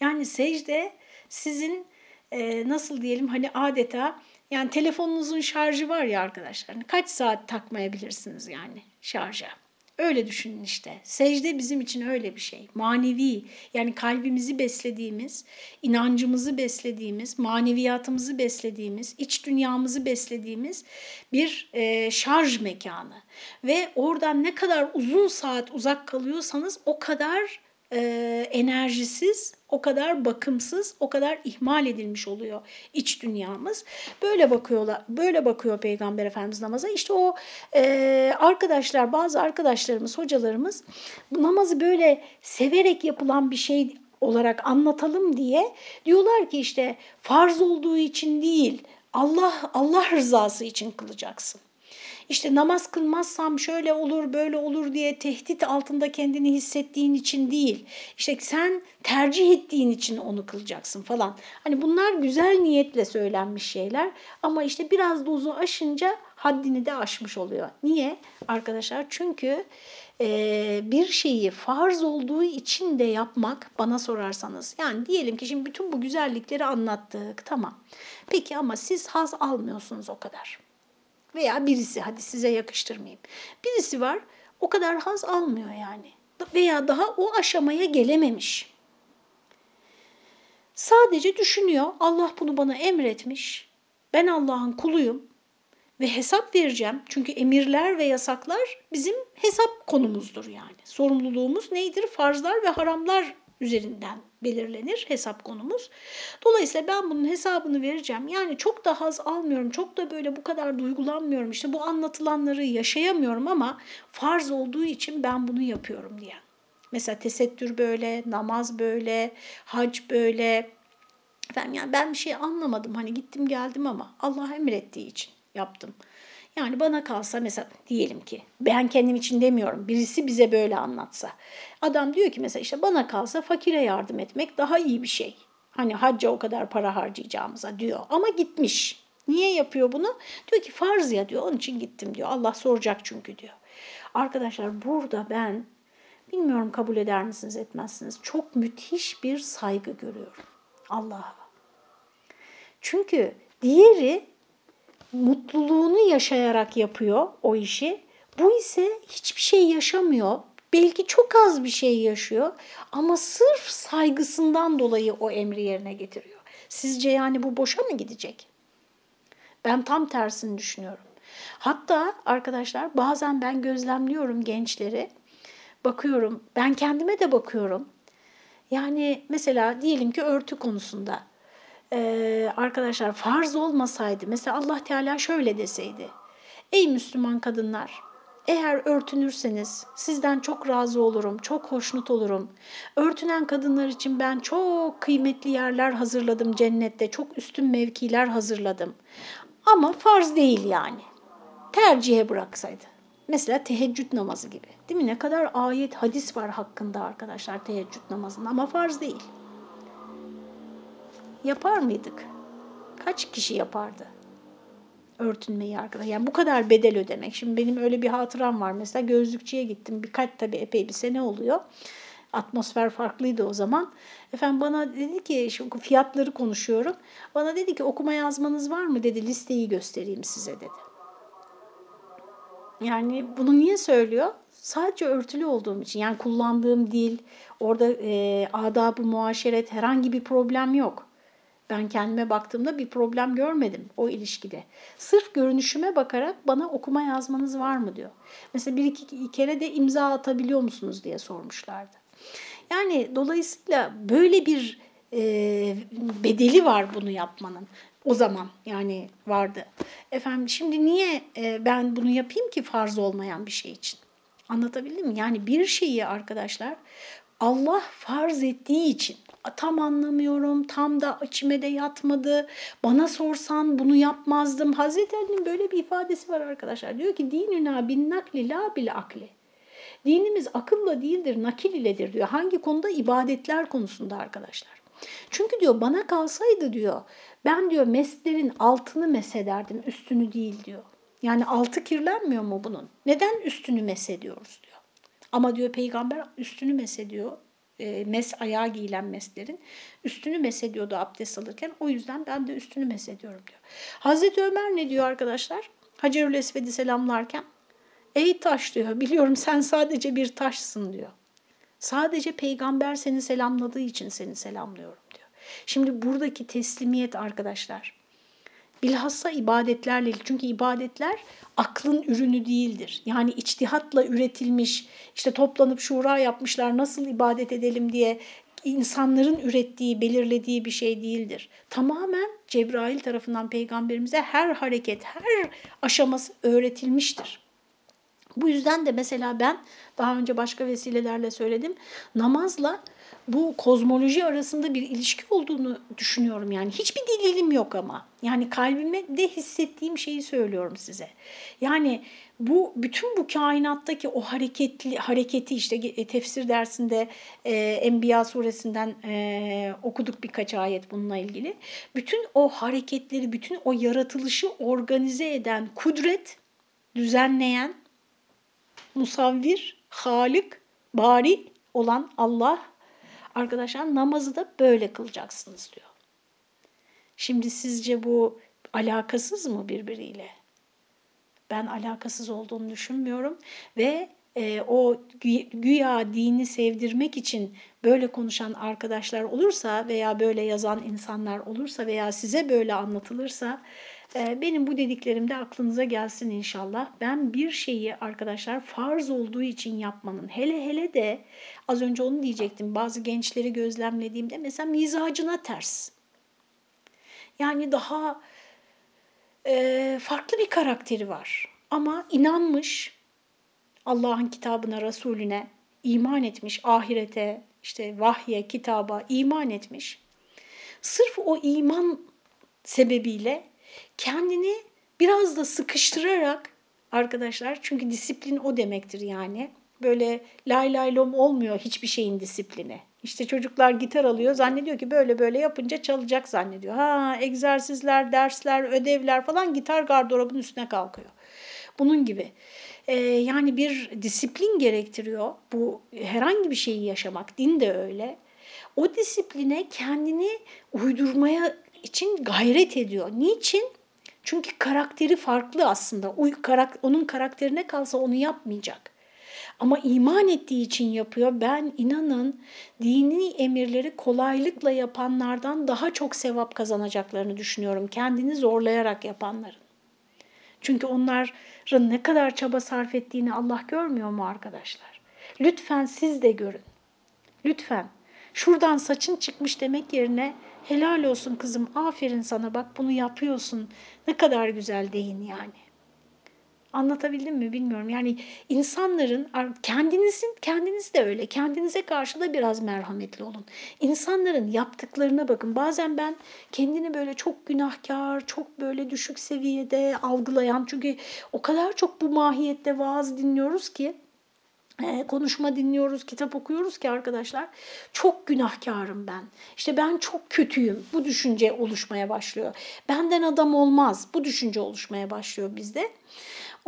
Yani secde sizin e, nasıl diyelim hani adeta yani telefonunuzun şarjı var ya arkadaşlar. Hani kaç saat takmayabilirsiniz yani şarja? Öyle düşünün işte. Secde bizim için öyle bir şey. Manevi yani kalbimizi beslediğimiz, inancımızı beslediğimiz, maneviyatımızı beslediğimiz, iç dünyamızı beslediğimiz bir e, şarj mekanı. Ve oradan ne kadar uzun saat uzak kalıyorsanız o kadar e, enerjisiz O kadar bakımsız, o kadar ihmal edilmiş oluyor iç dünyamız. Böyle bakıyorlar, böyle bakıyor Peygamber Efendimiz namaza. İşte o e, arkadaşlar, bazı arkadaşlarımız, hocalarımız bu namazı böyle severek yapılan bir şey olarak anlatalım diye diyorlar ki işte farz olduğu için değil, Allah Allah rızası için kılacaksın. İşte namaz kılmazsam şöyle olur böyle olur diye tehdit altında kendini hissettiğin için değil. İşte sen tercih ettiğin için onu kılacaksın falan. Hani bunlar güzel niyetle söylenmiş şeyler ama işte biraz dozu aşınca haddini de aşmış oluyor. Niye arkadaşlar? Çünkü e, bir şeyi farz olduğu için de yapmak bana sorarsanız. Yani diyelim ki şimdi bütün bu güzellikleri anlattık tamam. Peki ama siz haz almıyorsunuz o kadar. Veya birisi hadi size yakıştırmayayım. Birisi var o kadar haz almıyor yani. Veya daha o aşamaya gelememiş. Sadece düşünüyor Allah bunu bana emretmiş. Ben Allah'ın kuluyum ve hesap vereceğim. Çünkü emirler ve yasaklar bizim hesap konumuzdur yani. Sorumluluğumuz neydir? Farzlar ve haramlar üzerinden belirlenir hesap konumuz. Dolayısıyla ben bunun hesabını vereceğim. Yani çok da haz almıyorum, çok da böyle bu kadar duygulanmıyorum. İşte bu anlatılanları yaşayamıyorum ama farz olduğu için ben bunu yapıyorum diye. Mesela tesettür böyle, namaz böyle, hac böyle. Efendim yani ben bir şey anlamadım. Hani gittim geldim ama Allah emrettiği için yaptım. Yani bana kalsa mesela diyelim ki ben kendim için demiyorum birisi bize böyle anlatsa. Adam diyor ki mesela işte bana kalsa fakire yardım etmek daha iyi bir şey. Hani hacca o kadar para harcayacağımıza diyor ama gitmiş. Niye yapıyor bunu? Diyor ki farz ya diyor onun için gittim diyor. Allah soracak çünkü diyor. Arkadaşlar burada ben bilmiyorum kabul eder misiniz etmezsiniz çok müthiş bir saygı görüyorum Allah'a. Çünkü diğeri mutluluğunu yaşayarak yapıyor o işi. Bu ise hiçbir şey yaşamıyor. Belki çok az bir şey yaşıyor ama sırf saygısından dolayı o emri yerine getiriyor. Sizce yani bu boşa mı gidecek? Ben tam tersini düşünüyorum. Hatta arkadaşlar bazen ben gözlemliyorum gençleri. Bakıyorum, ben kendime de bakıyorum. Yani mesela diyelim ki örtü konusunda e, arkadaşlar farz olmasaydı mesela Allah Teala şöyle deseydi. Ey Müslüman kadınlar eğer örtünürseniz sizden çok razı olurum, çok hoşnut olurum. Örtünen kadınlar için ben çok kıymetli yerler hazırladım cennette, çok üstün mevkiler hazırladım. Ama farz değil yani. Tercihe bıraksaydı. Mesela teheccüd namazı gibi. Değil mi? Ne kadar ayet, hadis var hakkında arkadaşlar teheccüd namazının ama farz değil yapar mıydık? Kaç kişi yapardı? Örtünmeyi arkadaşlar. Yani bu kadar bedel ödemek. Şimdi benim öyle bir hatıram var. Mesela gözlükçüye gittim. Birkaç tabii epey bir sene oluyor. Atmosfer farklıydı o zaman. Efendim bana dedi ki, şu fiyatları konuşuyorum. Bana dedi ki okuma yazmanız var mı dedi. Listeyi göstereyim size dedi. Yani bunu niye söylüyor? Sadece örtülü olduğum için. Yani kullandığım dil, orada e, adab-ı muaşeret herhangi bir problem yok. Ben kendime baktığımda bir problem görmedim o ilişkide. Sırf görünüşüme bakarak bana okuma yazmanız var mı diyor. Mesela bir iki kere de imza atabiliyor musunuz diye sormuşlardı. Yani dolayısıyla böyle bir e, bedeli var bunu yapmanın. O zaman yani vardı. Efendim şimdi niye e, ben bunu yapayım ki farz olmayan bir şey için? Anlatabildim mi? Yani bir şeyi arkadaşlar Allah farz ettiği için tam anlamıyorum, tam da içime de yatmadı. Bana sorsan bunu yapmazdım. Hazreti Ali'nin böyle bir ifadesi var arkadaşlar. Diyor ki dinüna bin nakli la bil akli. Dinimiz akılla değildir, nakil iledir diyor. Hangi konuda? ibadetler konusunda arkadaşlar. Çünkü diyor bana kalsaydı diyor ben diyor meslerin altını mesederdim, üstünü değil diyor. Yani altı kirlenmiyor mu bunun? Neden üstünü mesediyoruz diyor. Ama diyor peygamber üstünü mesediyor e, mes ayağa giyilen meslerin üstünü mesediyordu abdest alırken. O yüzden ben de üstünü mesediyorum diyor. Hazreti Ömer ne diyor arkadaşlar? Hacerül Esved'i selamlarken ey taş diyor *laughs* biliyorum sen sadece bir taşsın diyor. Sadece peygamber seni selamladığı için seni selamlıyorum diyor. Şimdi buradaki teslimiyet arkadaşlar bilhassa ibadetlerle. Çünkü ibadetler aklın ürünü değildir. Yani içtihatla üretilmiş, işte toplanıp şura yapmışlar nasıl ibadet edelim diye insanların ürettiği, belirlediği bir şey değildir. Tamamen Cebrail tarafından peygamberimize her hareket, her aşaması öğretilmiştir. Bu yüzden de mesela ben daha önce başka vesilelerle söyledim. Namazla bu kozmoloji arasında bir ilişki olduğunu düşünüyorum. Yani hiçbir delilim yok ama. Yani kalbime de hissettiğim şeyi söylüyorum size. Yani bu bütün bu kainattaki o hareketli hareketi işte e, tefsir dersinde e, Enbiya suresinden e, okuduk birkaç ayet bununla ilgili. Bütün o hareketleri, bütün o yaratılışı organize eden kudret, düzenleyen, musavvir, halik, bari olan Allah arkadaşlar namazı da böyle kılacaksınız diyor. Şimdi sizce bu alakasız mı birbiriyle? Ben alakasız olduğunu düşünmüyorum ve e, o güya dini sevdirmek için böyle konuşan arkadaşlar olursa veya böyle yazan insanlar olursa veya size böyle anlatılırsa benim bu dediklerim de aklınıza gelsin inşallah. Ben bir şeyi arkadaşlar farz olduğu için yapmanın hele hele de az önce onu diyecektim bazı gençleri gözlemlediğimde mesela mizacına ters. Yani daha e, farklı bir karakteri var ama inanmış Allah'ın kitabına, Resulüne iman etmiş, ahirete, işte vahye, kitaba iman etmiş. Sırf o iman sebebiyle kendini biraz da sıkıştırarak arkadaşlar çünkü disiplin o demektir yani. Böyle lay lay lom olmuyor hiçbir şeyin disiplini. İşte çocuklar gitar alıyor zannediyor ki böyle böyle yapınca çalacak zannediyor. Ha egzersizler, dersler, ödevler falan gitar gardırobunun üstüne kalkıyor. Bunun gibi. Ee, yani bir disiplin gerektiriyor bu herhangi bir şeyi yaşamak. Din de öyle. O disipline kendini uydurmaya için gayret ediyor. Niçin? Çünkü karakteri farklı aslında. O karak onun karakterine kalsa onu yapmayacak. Ama iman ettiği için yapıyor. Ben inanın dini emirleri kolaylıkla yapanlardan daha çok sevap kazanacaklarını düşünüyorum. Kendini zorlayarak yapanların. Çünkü onların ne kadar çaba sarf ettiğini Allah görmüyor mu arkadaşlar? Lütfen siz de görün. Lütfen. Şuradan saçın çıkmış demek yerine helal olsun kızım aferin sana bak bunu yapıyorsun ne kadar güzel deyin yani. Anlatabildim mi bilmiyorum. Yani insanların kendinizin kendiniz de öyle. Kendinize karşı da biraz merhametli olun. İnsanların yaptıklarına bakın. Bazen ben kendini böyle çok günahkar, çok böyle düşük seviyede algılayan çünkü o kadar çok bu mahiyette vaaz dinliyoruz ki konuşma dinliyoruz, kitap okuyoruz ki arkadaşlar çok günahkarım ben. İşte ben çok kötüyüm. Bu düşünce oluşmaya başlıyor. Benden adam olmaz. Bu düşünce oluşmaya başlıyor bizde.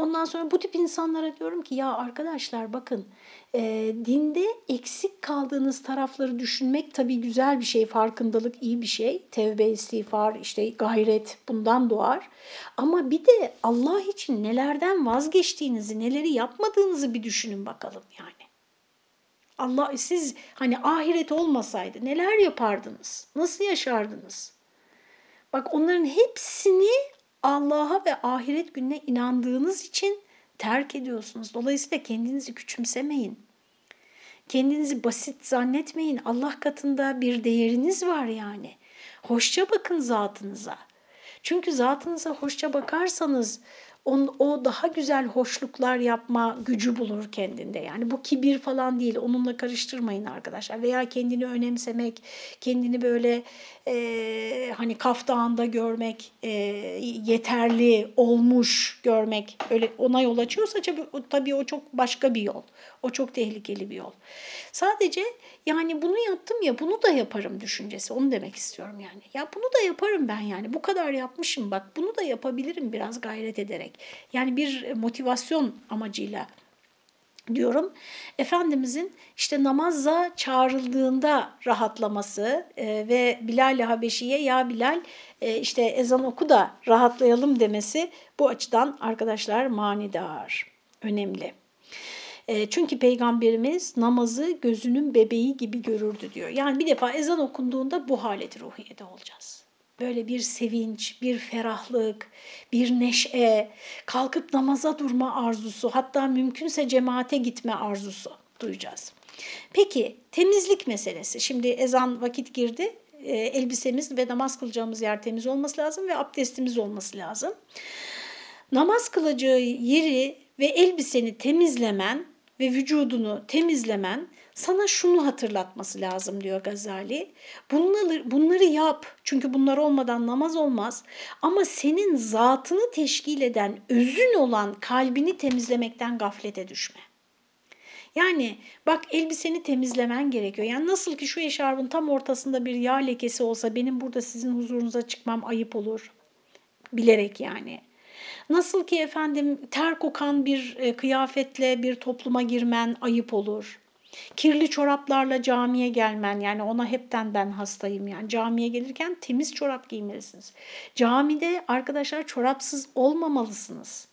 Ondan sonra bu tip insanlara diyorum ki ya arkadaşlar bakın e, dinde eksik kaldığınız tarafları düşünmek tabii güzel bir şey, farkındalık iyi bir şey. Tevbe, istiğfar, işte gayret bundan doğar. Ama bir de Allah için nelerden vazgeçtiğinizi, neleri yapmadığınızı bir düşünün bakalım yani. Allah siz hani ahiret olmasaydı neler yapardınız? Nasıl yaşardınız? Bak onların hepsini Allah'a ve ahiret gününe inandığınız için terk ediyorsunuz. Dolayısıyla kendinizi küçümsemeyin. Kendinizi basit zannetmeyin. Allah katında bir değeriniz var yani. Hoşça bakın zatınıza. Çünkü zatınıza hoşça bakarsanız on, o daha güzel hoşluklar yapma gücü bulur kendinde. Yani bu kibir falan değil onunla karıştırmayın arkadaşlar. Veya kendini önemsemek, kendini böyle e, hani kaftağında görmek, e, yeterli olmuş görmek öyle ona yol açıyorsa tabii, tabii o çok başka bir yol. O çok tehlikeli bir yol. Sadece yani bunu yaptım ya bunu da yaparım düşüncesi. Onu demek istiyorum yani. Ya bunu da yaparım ben yani. Bu kadar yapmışım bak bunu da yapabilirim biraz gayret ederek. Yani bir motivasyon amacıyla diyorum. Efendimizin işte namaza çağrıldığında rahatlaması e, ve Bilal-i Habeşi'ye ya Bilal e, işte ezan oku da rahatlayalım demesi bu açıdan arkadaşlar manidar, önemli. E, çünkü peygamberimiz namazı gözünün bebeği gibi görürdü diyor. Yani bir defa ezan okunduğunda bu haleti ruhiyede olacağız. Böyle bir sevinç, bir ferahlık, bir neşe, kalkıp namaza durma arzusu, hatta mümkünse cemaate gitme arzusu duyacağız. Peki temizlik meselesi. Şimdi ezan vakit girdi. E, elbisemiz ve namaz kılacağımız yer temiz olması lazım ve abdestimiz olması lazım. Namaz kılacağı yeri ve elbiseni temizlemen ve vücudunu temizlemen sana şunu hatırlatması lazım diyor Gazali. Bunları, bunları yap çünkü bunlar olmadan namaz olmaz ama senin zatını teşkil eden özün olan kalbini temizlemekten gaflete düşme. Yani bak elbiseni temizlemen gerekiyor. Yani nasıl ki şu eşarbın tam ortasında bir yağ lekesi olsa benim burada sizin huzurunuza çıkmam ayıp olur. Bilerek yani. Nasıl ki efendim ter kokan bir e, kıyafetle bir topluma girmen ayıp olur. Kirli çoraplarla camiye gelmen yani ona hepten ben hastayım yani camiye gelirken temiz çorap giymelisiniz. Camide arkadaşlar çorapsız olmamalısınız.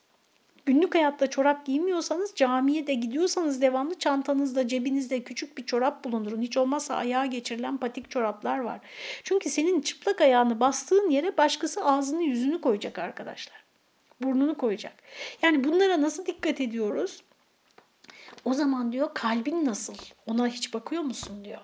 Günlük hayatta çorap giymiyorsanız camiye de gidiyorsanız devamlı çantanızda cebinizde küçük bir çorap bulundurun. Hiç olmazsa ayağa geçirilen patik çoraplar var. Çünkü senin çıplak ayağını bastığın yere başkası ağzını yüzünü koyacak arkadaşlar. Burnunu koyacak. Yani bunlara nasıl dikkat ediyoruz? O zaman diyor kalbin nasıl? Ona hiç bakıyor musun diyor.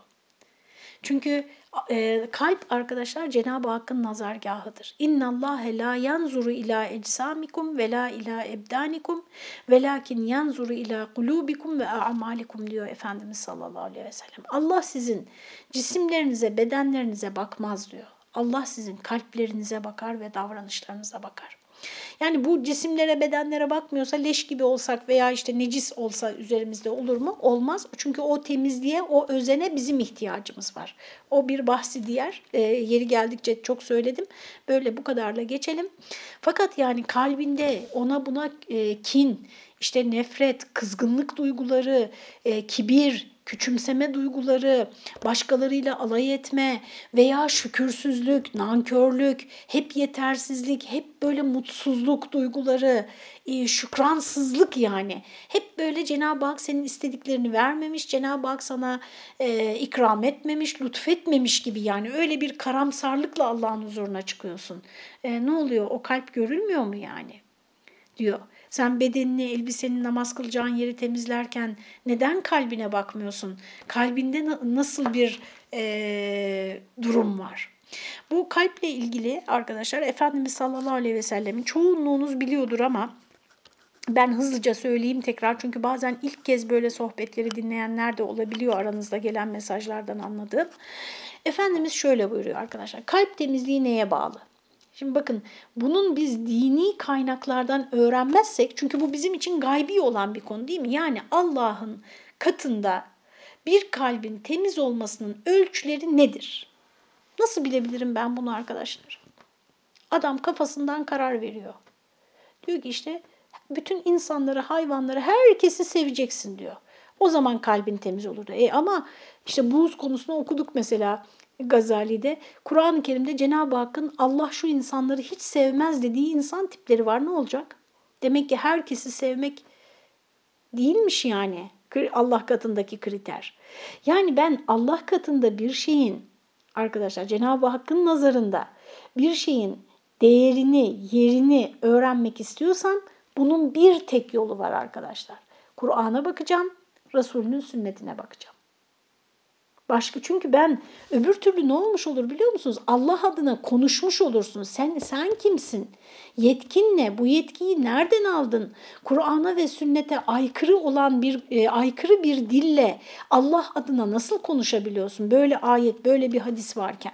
Çünkü e, kalp arkadaşlar Cenab-ı Hakk'ın nazargahıdır. İnna Allah la yanzuru ila eczamikum ve la ila ebdanikum velakin yanzuru ila kulubikum ve a'malikum diyor Efendimiz sallallahu aleyhi ve sellem. Allah sizin cisimlerinize, bedenlerinize bakmaz diyor. Allah sizin kalplerinize bakar ve davranışlarınıza bakar. Yani bu cisimlere, bedenlere bakmıyorsa leş gibi olsak veya işte necis olsa üzerimizde olur mu? Olmaz. Çünkü o temizliğe, o özene bizim ihtiyacımız var. O bir bahsi diğer. E, yeri geldikçe çok söyledim. Böyle bu kadarla geçelim. Fakat yani kalbinde ona buna e, kin, işte nefret, kızgınlık duyguları, e, kibir, küçümseme duyguları, başkalarıyla alay etme veya şükürsüzlük, nankörlük, hep yetersizlik, hep böyle mutsuzluk duyguları, e, şükransızlık yani. Hep böyle Cenab-ı Hak senin istediklerini vermemiş, Cenab-ı Hak sana e, ikram etmemiş, lütfetmemiş gibi yani öyle bir karamsarlıkla Allah'ın huzuruna çıkıyorsun. E, ne oluyor? O kalp görülmüyor mu yani? diyor. Sen bedenini, elbiseni, namaz kılacağın yeri temizlerken neden kalbine bakmıyorsun? Kalbinde nasıl bir e, durum var? Bu kalple ilgili arkadaşlar Efendimiz sallallahu aleyhi ve sellemin çoğunluğunuz biliyordur ama ben hızlıca söyleyeyim tekrar çünkü bazen ilk kez böyle sohbetleri dinleyenler de olabiliyor aranızda gelen mesajlardan anladığım. Efendimiz şöyle buyuruyor arkadaşlar. Kalp temizliği neye bağlı? Şimdi bakın bunun biz dini kaynaklardan öğrenmezsek çünkü bu bizim için gaybi olan bir konu değil mi? Yani Allah'ın katında bir kalbin temiz olmasının ölçüleri nedir? Nasıl bilebilirim ben bunu arkadaşlar? Adam kafasından karar veriyor. Diyor ki işte bütün insanları, hayvanları, herkesi seveceksin diyor. O zaman kalbin temiz olur. E ama işte buğz konusunu okuduk mesela. Gazali'de Kur'an-ı Kerim'de Cenab-ı Hakk'ın Allah şu insanları hiç sevmez dediği insan tipleri var. Ne olacak? Demek ki herkesi sevmek değilmiş yani Allah katındaki kriter. Yani ben Allah katında bir şeyin arkadaşlar Cenab-ı Hakk'ın nazarında bir şeyin değerini, yerini öğrenmek istiyorsam bunun bir tek yolu var arkadaşlar. Kur'an'a bakacağım, Resulünün sünnetine bakacağım. Başka çünkü ben öbür türlü ne olmuş olur biliyor musunuz? Allah adına konuşmuş olursun. Sen sen kimsin? Yetkin ne? Bu yetkiyi nereden aldın? Kur'an'a ve sünnete aykırı olan bir e, aykırı bir dille Allah adına nasıl konuşabiliyorsun? Böyle ayet, böyle bir hadis varken.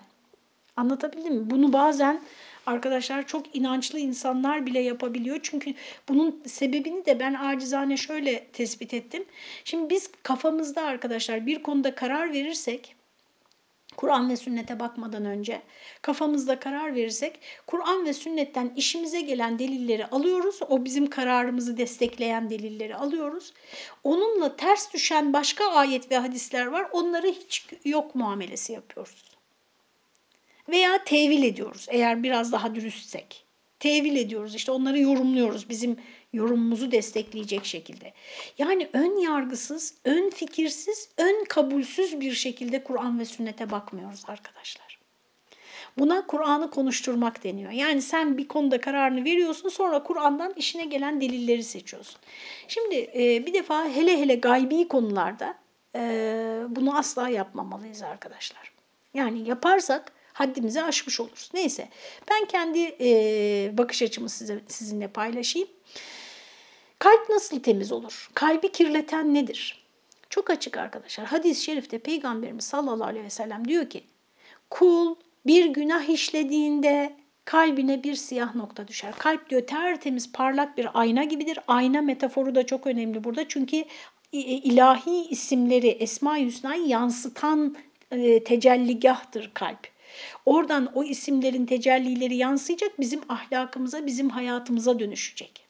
Anlatabildim mi? Bunu bazen arkadaşlar çok inançlı insanlar bile yapabiliyor. Çünkü bunun sebebini de ben acizane şöyle tespit ettim. Şimdi biz kafamızda arkadaşlar bir konuda karar verirsek Kur'an ve sünnete bakmadan önce kafamızda karar verirsek Kur'an ve sünnetten işimize gelen delilleri alıyoruz. O bizim kararımızı destekleyen delilleri alıyoruz. Onunla ters düşen başka ayet ve hadisler var. Onları hiç yok muamelesi yapıyoruz veya tevil ediyoruz eğer biraz daha dürüstsek. Tevil ediyoruz işte onları yorumluyoruz bizim yorumumuzu destekleyecek şekilde. Yani ön yargısız, ön fikirsiz, ön kabulsüz bir şekilde Kur'an ve sünnete bakmıyoruz arkadaşlar. Buna Kur'an'ı konuşturmak deniyor. Yani sen bir konuda kararını veriyorsun sonra Kur'an'dan işine gelen delilleri seçiyorsun. Şimdi bir defa hele hele gaybi konularda e, bunu asla yapmamalıyız arkadaşlar. Yani yaparsak haddimizi aşmış oluruz. Neyse ben kendi e, bakış açımı size, sizinle paylaşayım. Kalp nasıl temiz olur? Kalbi kirleten nedir? Çok açık arkadaşlar. Hadis-i şerifte Peygamberimiz sallallahu aleyhi ve sellem diyor ki kul bir günah işlediğinde kalbine bir siyah nokta düşer. Kalp diyor tertemiz parlak bir ayna gibidir. Ayna metaforu da çok önemli burada. Çünkü ilahi isimleri Esma-i Hüsna'yı yansıtan e, tecelligahtır kalp. Oradan o isimlerin tecellileri yansıyacak, bizim ahlakımıza, bizim hayatımıza dönüşecek.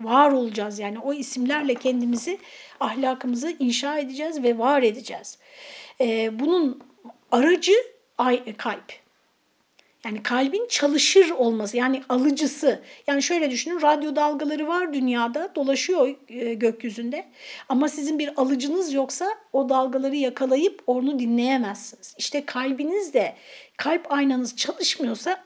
Var olacağız yani o isimlerle kendimizi, ahlakımızı inşa edeceğiz ve var edeceğiz. Ee, bunun aracı kalp. Yani kalbin çalışır olması yani alıcısı. Yani şöyle düşünün radyo dalgaları var dünyada dolaşıyor e, gökyüzünde. Ama sizin bir alıcınız yoksa o dalgaları yakalayıp onu dinleyemezsiniz. İşte kalbiniz de kalp aynanız çalışmıyorsa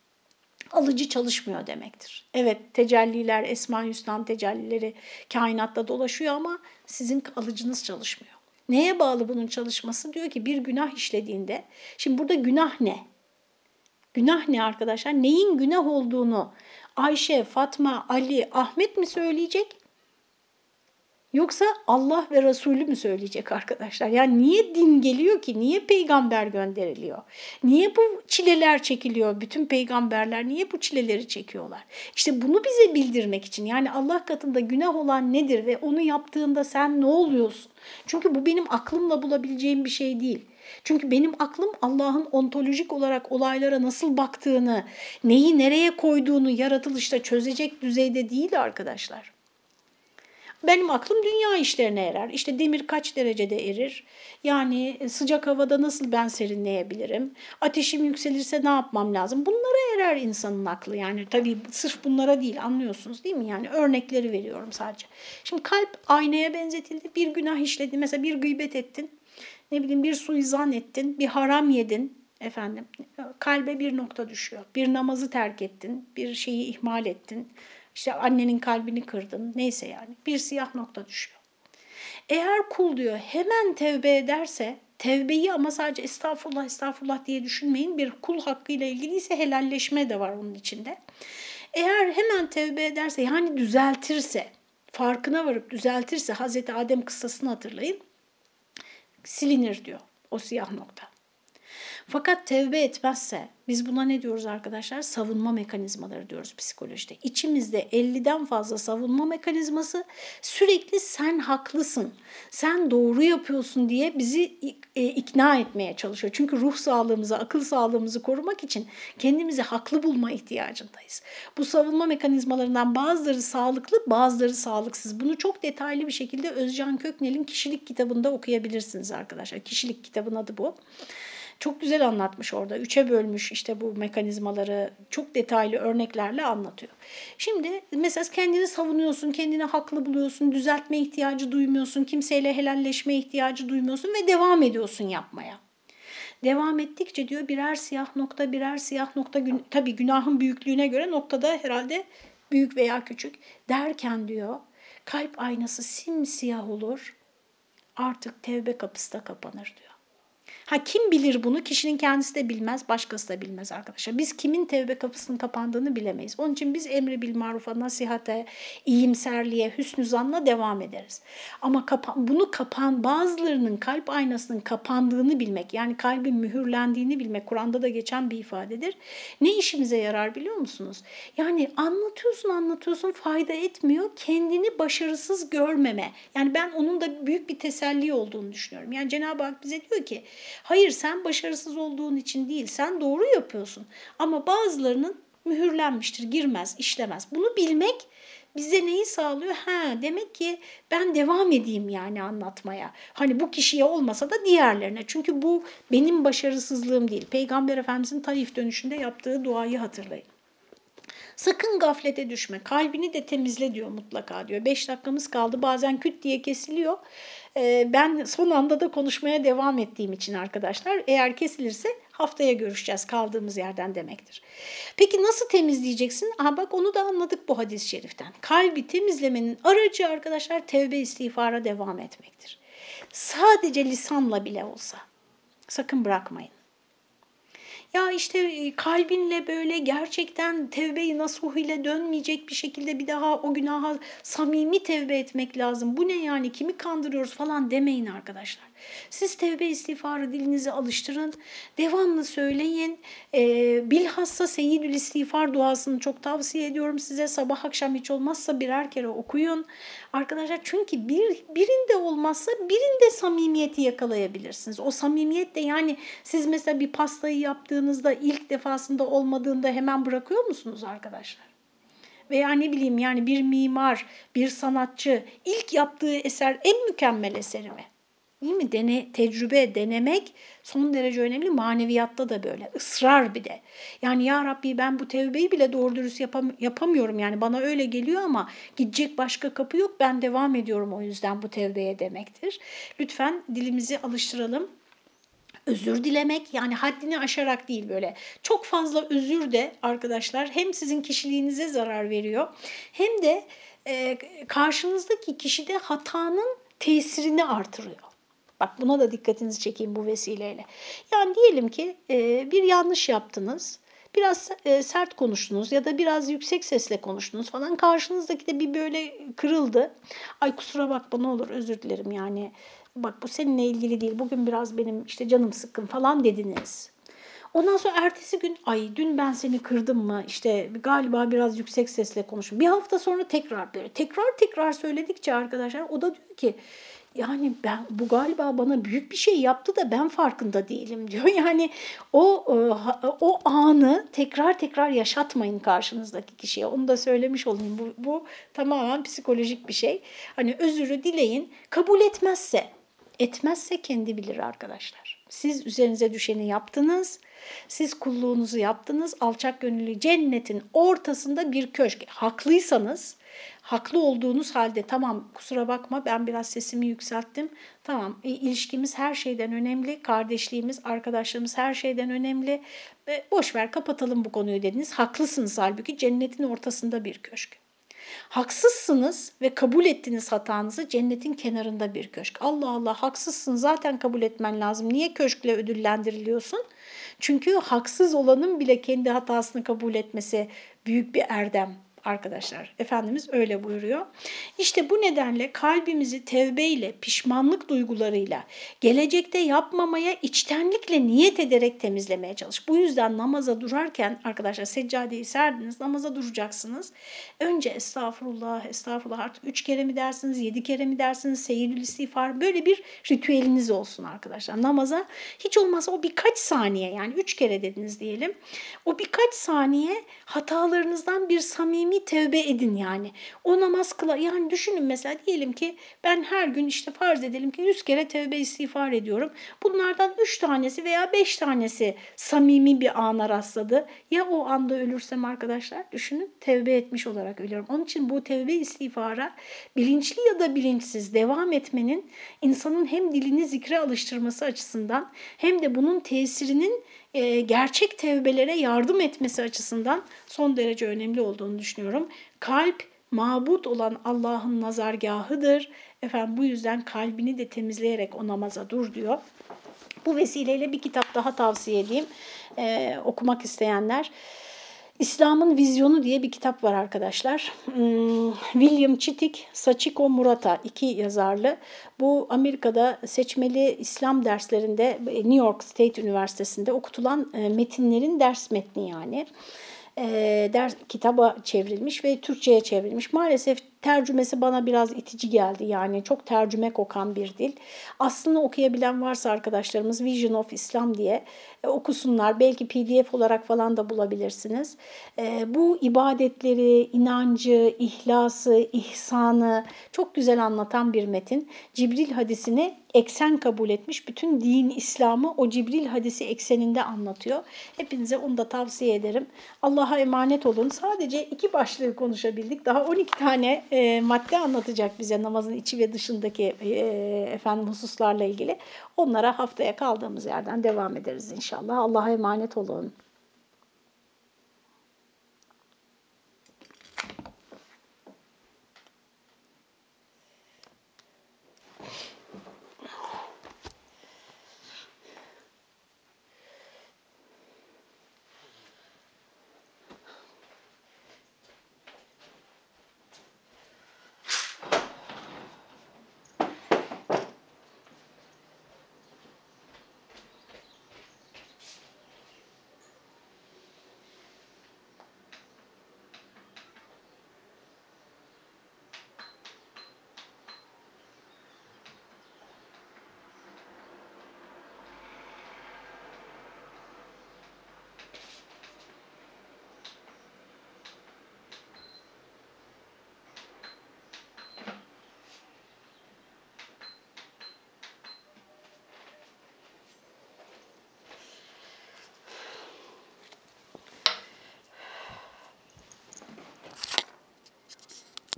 *clears throat* alıcı çalışmıyor demektir. Evet tecelliler, Esma-i Hüsna'nın tecellileri kainatta dolaşıyor ama sizin alıcınız çalışmıyor. Neye bağlı bunun çalışması? Diyor ki bir günah işlediğinde, şimdi burada günah ne? Günah ne arkadaşlar? Neyin günah olduğunu Ayşe, Fatma, Ali, Ahmet mi söyleyecek? Yoksa Allah ve Resulü mü söyleyecek arkadaşlar? Yani niye din geliyor ki? Niye peygamber gönderiliyor? Niye bu çileler çekiliyor? Bütün peygamberler niye bu çileleri çekiyorlar? İşte bunu bize bildirmek için. Yani Allah katında günah olan nedir ve onu yaptığında sen ne oluyorsun? Çünkü bu benim aklımla bulabileceğim bir şey değil. Çünkü benim aklım Allah'ın ontolojik olarak olaylara nasıl baktığını, neyi nereye koyduğunu yaratılışta çözecek düzeyde değil arkadaşlar. Benim aklım dünya işlerine erer. İşte demir kaç derecede erir? Yani sıcak havada nasıl ben serinleyebilirim? Ateşim yükselirse ne yapmam lazım? Bunlara erer insanın aklı. Yani tabii sırf bunlara değil anlıyorsunuz değil mi? Yani örnekleri veriyorum sadece. Şimdi kalp aynaya benzetildi. Bir günah işledi. Mesela bir gıybet ettin ne bileyim bir suizan ettin, bir haram yedin efendim. Kalbe bir nokta düşüyor. Bir namazı terk ettin, bir şeyi ihmal ettin. İşte annenin kalbini kırdın. Neyse yani bir siyah nokta düşüyor. Eğer kul diyor hemen tevbe ederse tevbeyi ama sadece estağfurullah estağfurullah diye düşünmeyin. Bir kul hakkıyla ilgiliyse helalleşme de var onun içinde. Eğer hemen tevbe ederse yani düzeltirse, farkına varıp düzeltirse Hazreti Adem kıssasını hatırlayın silinir diyor o siyah nokta. Fakat tevbe etmezse biz buna ne diyoruz arkadaşlar? Savunma mekanizmaları diyoruz psikolojide. İçimizde 50'den fazla savunma mekanizması sürekli sen haklısın, sen doğru yapıyorsun diye bizi e, ikna etmeye çalışıyor. Çünkü ruh sağlığımızı, akıl sağlığımızı korumak için kendimizi haklı bulma ihtiyacındayız. Bu savunma mekanizmalarından bazıları sağlıklı, bazıları sağlıksız. Bunu çok detaylı bir şekilde Özcan Köknel'in kişilik kitabında okuyabilirsiniz arkadaşlar. Kişilik kitabın adı bu. Çok güzel anlatmış orada. Üçe bölmüş işte bu mekanizmaları çok detaylı örneklerle anlatıyor. Şimdi mesela kendini savunuyorsun, kendini haklı buluyorsun, düzeltme ihtiyacı duymuyorsun, kimseyle helalleşme ihtiyacı duymuyorsun ve devam ediyorsun yapmaya. Devam ettikçe diyor birer siyah nokta, birer siyah nokta, tabii günahın büyüklüğüne göre noktada herhalde büyük veya küçük derken diyor kalp aynası simsiyah olur artık tevbe kapısı da kapanır diyor. Ha kim bilir bunu? Kişinin kendisi de bilmez, başkası da bilmez arkadaşlar. Biz kimin tevbe kapısının kapandığını bilemeyiz. Onun için biz emri bil marufa, nasihate, iyimserliğe, hüsnü zanla devam ederiz. Ama kapan, bunu kapan, bazılarının kalp aynasının kapandığını bilmek, yani kalbin mühürlendiğini bilmek, Kur'an'da da geçen bir ifadedir. Ne işimize yarar biliyor musunuz? Yani anlatıyorsun anlatıyorsun fayda etmiyor, kendini başarısız görmeme. Yani ben onun da büyük bir teselli olduğunu düşünüyorum. Yani Cenab-ı Hak bize diyor ki, Hayır sen başarısız olduğun için değil, sen doğru yapıyorsun. Ama bazılarının mühürlenmiştir, girmez, işlemez. Bunu bilmek bize neyi sağlıyor? Ha demek ki ben devam edeyim yani anlatmaya. Hani bu kişiye olmasa da diğerlerine. Çünkü bu benim başarısızlığım değil. Peygamber Efendimizin Taif dönüşünde yaptığı duayı hatırlayın. Sakın gaflete düşme. Kalbini de temizle diyor mutlaka diyor. Beş dakikamız kaldı. Bazen küt diye kesiliyor. Ee, ben son anda da konuşmaya devam ettiğim için arkadaşlar eğer kesilirse haftaya görüşeceğiz kaldığımız yerden demektir. Peki nasıl temizleyeceksin? Aha bak onu da anladık bu hadis-i şeriften. Kalbi temizlemenin aracı arkadaşlar tevbe istiğfara devam etmektir. Sadece lisanla bile olsa. Sakın bırakmayın. Ya işte e, kalbinle böyle gerçekten tevbe-i nasuh ile dönmeyecek bir şekilde bir daha o günaha samimi tevbe etmek lazım. Bu ne yani kimi kandırıyoruz falan demeyin arkadaşlar. Siz tevbe istiğfarı dilinizi alıştırın. Devamlı söyleyin. Ee, bilhassa seyyidül istiğfar duasını çok tavsiye ediyorum size. Sabah akşam hiç olmazsa birer kere okuyun. Arkadaşlar çünkü bir, birinde olmazsa birinde samimiyeti yakalayabilirsiniz. O samimiyet de yani siz mesela bir pastayı yaptığınızda ilk defasında olmadığında hemen bırakıyor musunuz arkadaşlar? Veya ne bileyim yani bir mimar, bir sanatçı ilk yaptığı eser en mükemmel eseri mi? Değil mi? Dene, tecrübe, denemek son derece önemli. Maneviyatta da böyle. Israr bir de. Yani ya Rabbi ben bu tevbeyi bile doğru dürüst yapam yapamıyorum. Yani bana öyle geliyor ama gidecek başka kapı yok. Ben devam ediyorum o yüzden bu tevbeye demektir. Lütfen dilimizi alıştıralım özür dilemek yani haddini aşarak değil böyle. Çok fazla özür de arkadaşlar hem sizin kişiliğinize zarar veriyor hem de e, karşınızdaki kişide hatanın tesirini artırıyor. Bak buna da dikkatinizi çekeyim bu vesileyle. Yani diyelim ki e, bir yanlış yaptınız. Biraz e, sert konuştunuz ya da biraz yüksek sesle konuştunuz falan. Karşınızdaki de bir böyle kırıldı. Ay kusura bakma ne olur özür dilerim yani. Bak bu seninle ilgili değil. Bugün biraz benim işte canım sıkkın falan dediniz. Ondan sonra ertesi gün ay dün ben seni kırdım mı işte galiba biraz yüksek sesle konuştum. Bir hafta sonra tekrar böyle tekrar tekrar söyledikçe arkadaşlar o da diyor ki yani ben bu galiba bana büyük bir şey yaptı da ben farkında değilim *laughs* diyor. Yani o e, o anı tekrar tekrar yaşatmayın karşınızdaki kişiye. Onu da söylemiş olayım. Bu, bu tamamen psikolojik bir şey. Hani özürü dileyin. Kabul etmezse, etmezse kendi bilir arkadaşlar. Siz üzerinize düşeni yaptınız. Siz kulluğunuzu yaptınız. Alçak gönüllü cennetin ortasında bir köşk. Haklıysanız haklı olduğunuz halde tamam kusura bakma ben biraz sesimi yükselttim. Tamam e, ilişkimiz her şeyden önemli. Kardeşliğimiz, arkadaşlığımız her şeyden önemli. E, boş ver kapatalım bu konuyu dediniz. Haklısınız halbuki cennetin ortasında bir köşk. Haksızsınız ve kabul ettiniz hatanızı cennetin kenarında bir köşk. Allah Allah haksızsın zaten kabul etmen lazım. Niye köşkle ödüllendiriliyorsun? Çünkü haksız olanın bile kendi hatasını kabul etmesi büyük bir erdem arkadaşlar. Efendimiz öyle buyuruyor. İşte bu nedenle kalbimizi tevbeyle, pişmanlık duygularıyla, gelecekte yapmamaya içtenlikle niyet ederek temizlemeye çalış. Bu yüzden namaza durarken arkadaşlar seccadeyi serdiniz, namaza duracaksınız. Önce estağfurullah, estağfurullah artık üç kere mi dersiniz, yedi kere mi dersiniz, seyyidül istiğfar böyle bir ritüeliniz olsun arkadaşlar. Namaza hiç olmazsa o birkaç saniye yani üç kere dediniz diyelim. O birkaç saniye hatalarınızdan bir samimi samimi tevbe edin yani. O namaz kıla yani düşünün mesela diyelim ki ben her gün işte farz edelim ki 100 kere tevbe istiğfar ediyorum. Bunlardan 3 tanesi veya 5 tanesi samimi bir ana rastladı. Ya o anda ölürsem arkadaşlar düşünün tevbe etmiş olarak ölüyorum. Onun için bu tevbe istiğfara bilinçli ya da bilinçsiz devam etmenin insanın hem dilini zikre alıştırması açısından hem de bunun tesirinin e, gerçek tevbelere yardım etmesi açısından son derece önemli olduğunu düşünüyorum. Kalp mabut olan Allah'ın nazargahıdır. Efendim bu yüzden kalbini de temizleyerek o namaza dur diyor. Bu vesileyle bir kitap daha tavsiye edeyim ee, okumak isteyenler. İslam'ın Vizyonu diye bir kitap var arkadaşlar. Hmm, William Chittick, Sachiko Murata iki yazarlı. Bu Amerika'da seçmeli İslam derslerinde New York State Üniversitesi'nde okutulan e, metinlerin ders metni yani. E, ders kitaba çevrilmiş ve Türkçe'ye çevrilmiş. Maalesef tercümesi bana biraz itici geldi. Yani çok tercüme kokan bir dil. Aslında okuyabilen varsa arkadaşlarımız Vision of Islam diye e, okusunlar. Belki pdf olarak falan da bulabilirsiniz. E, bu ibadetleri, inancı, ihlası, ihsanı çok güzel anlatan bir metin. Cibril hadisini eksen kabul etmiş. Bütün din, İslam'ı o Cibril hadisi ekseninde anlatıyor. Hepinize onu da tavsiye ederim. Allah'a emanet olun. Sadece iki başlığı konuşabildik. Daha 12 tane e, madde anlatacak bize namazın içi ve dışındaki e, efendim hususlarla ilgili. Onlara haftaya kaldığımız yerden devam ederiz inşallah. Allah'a emanet olun.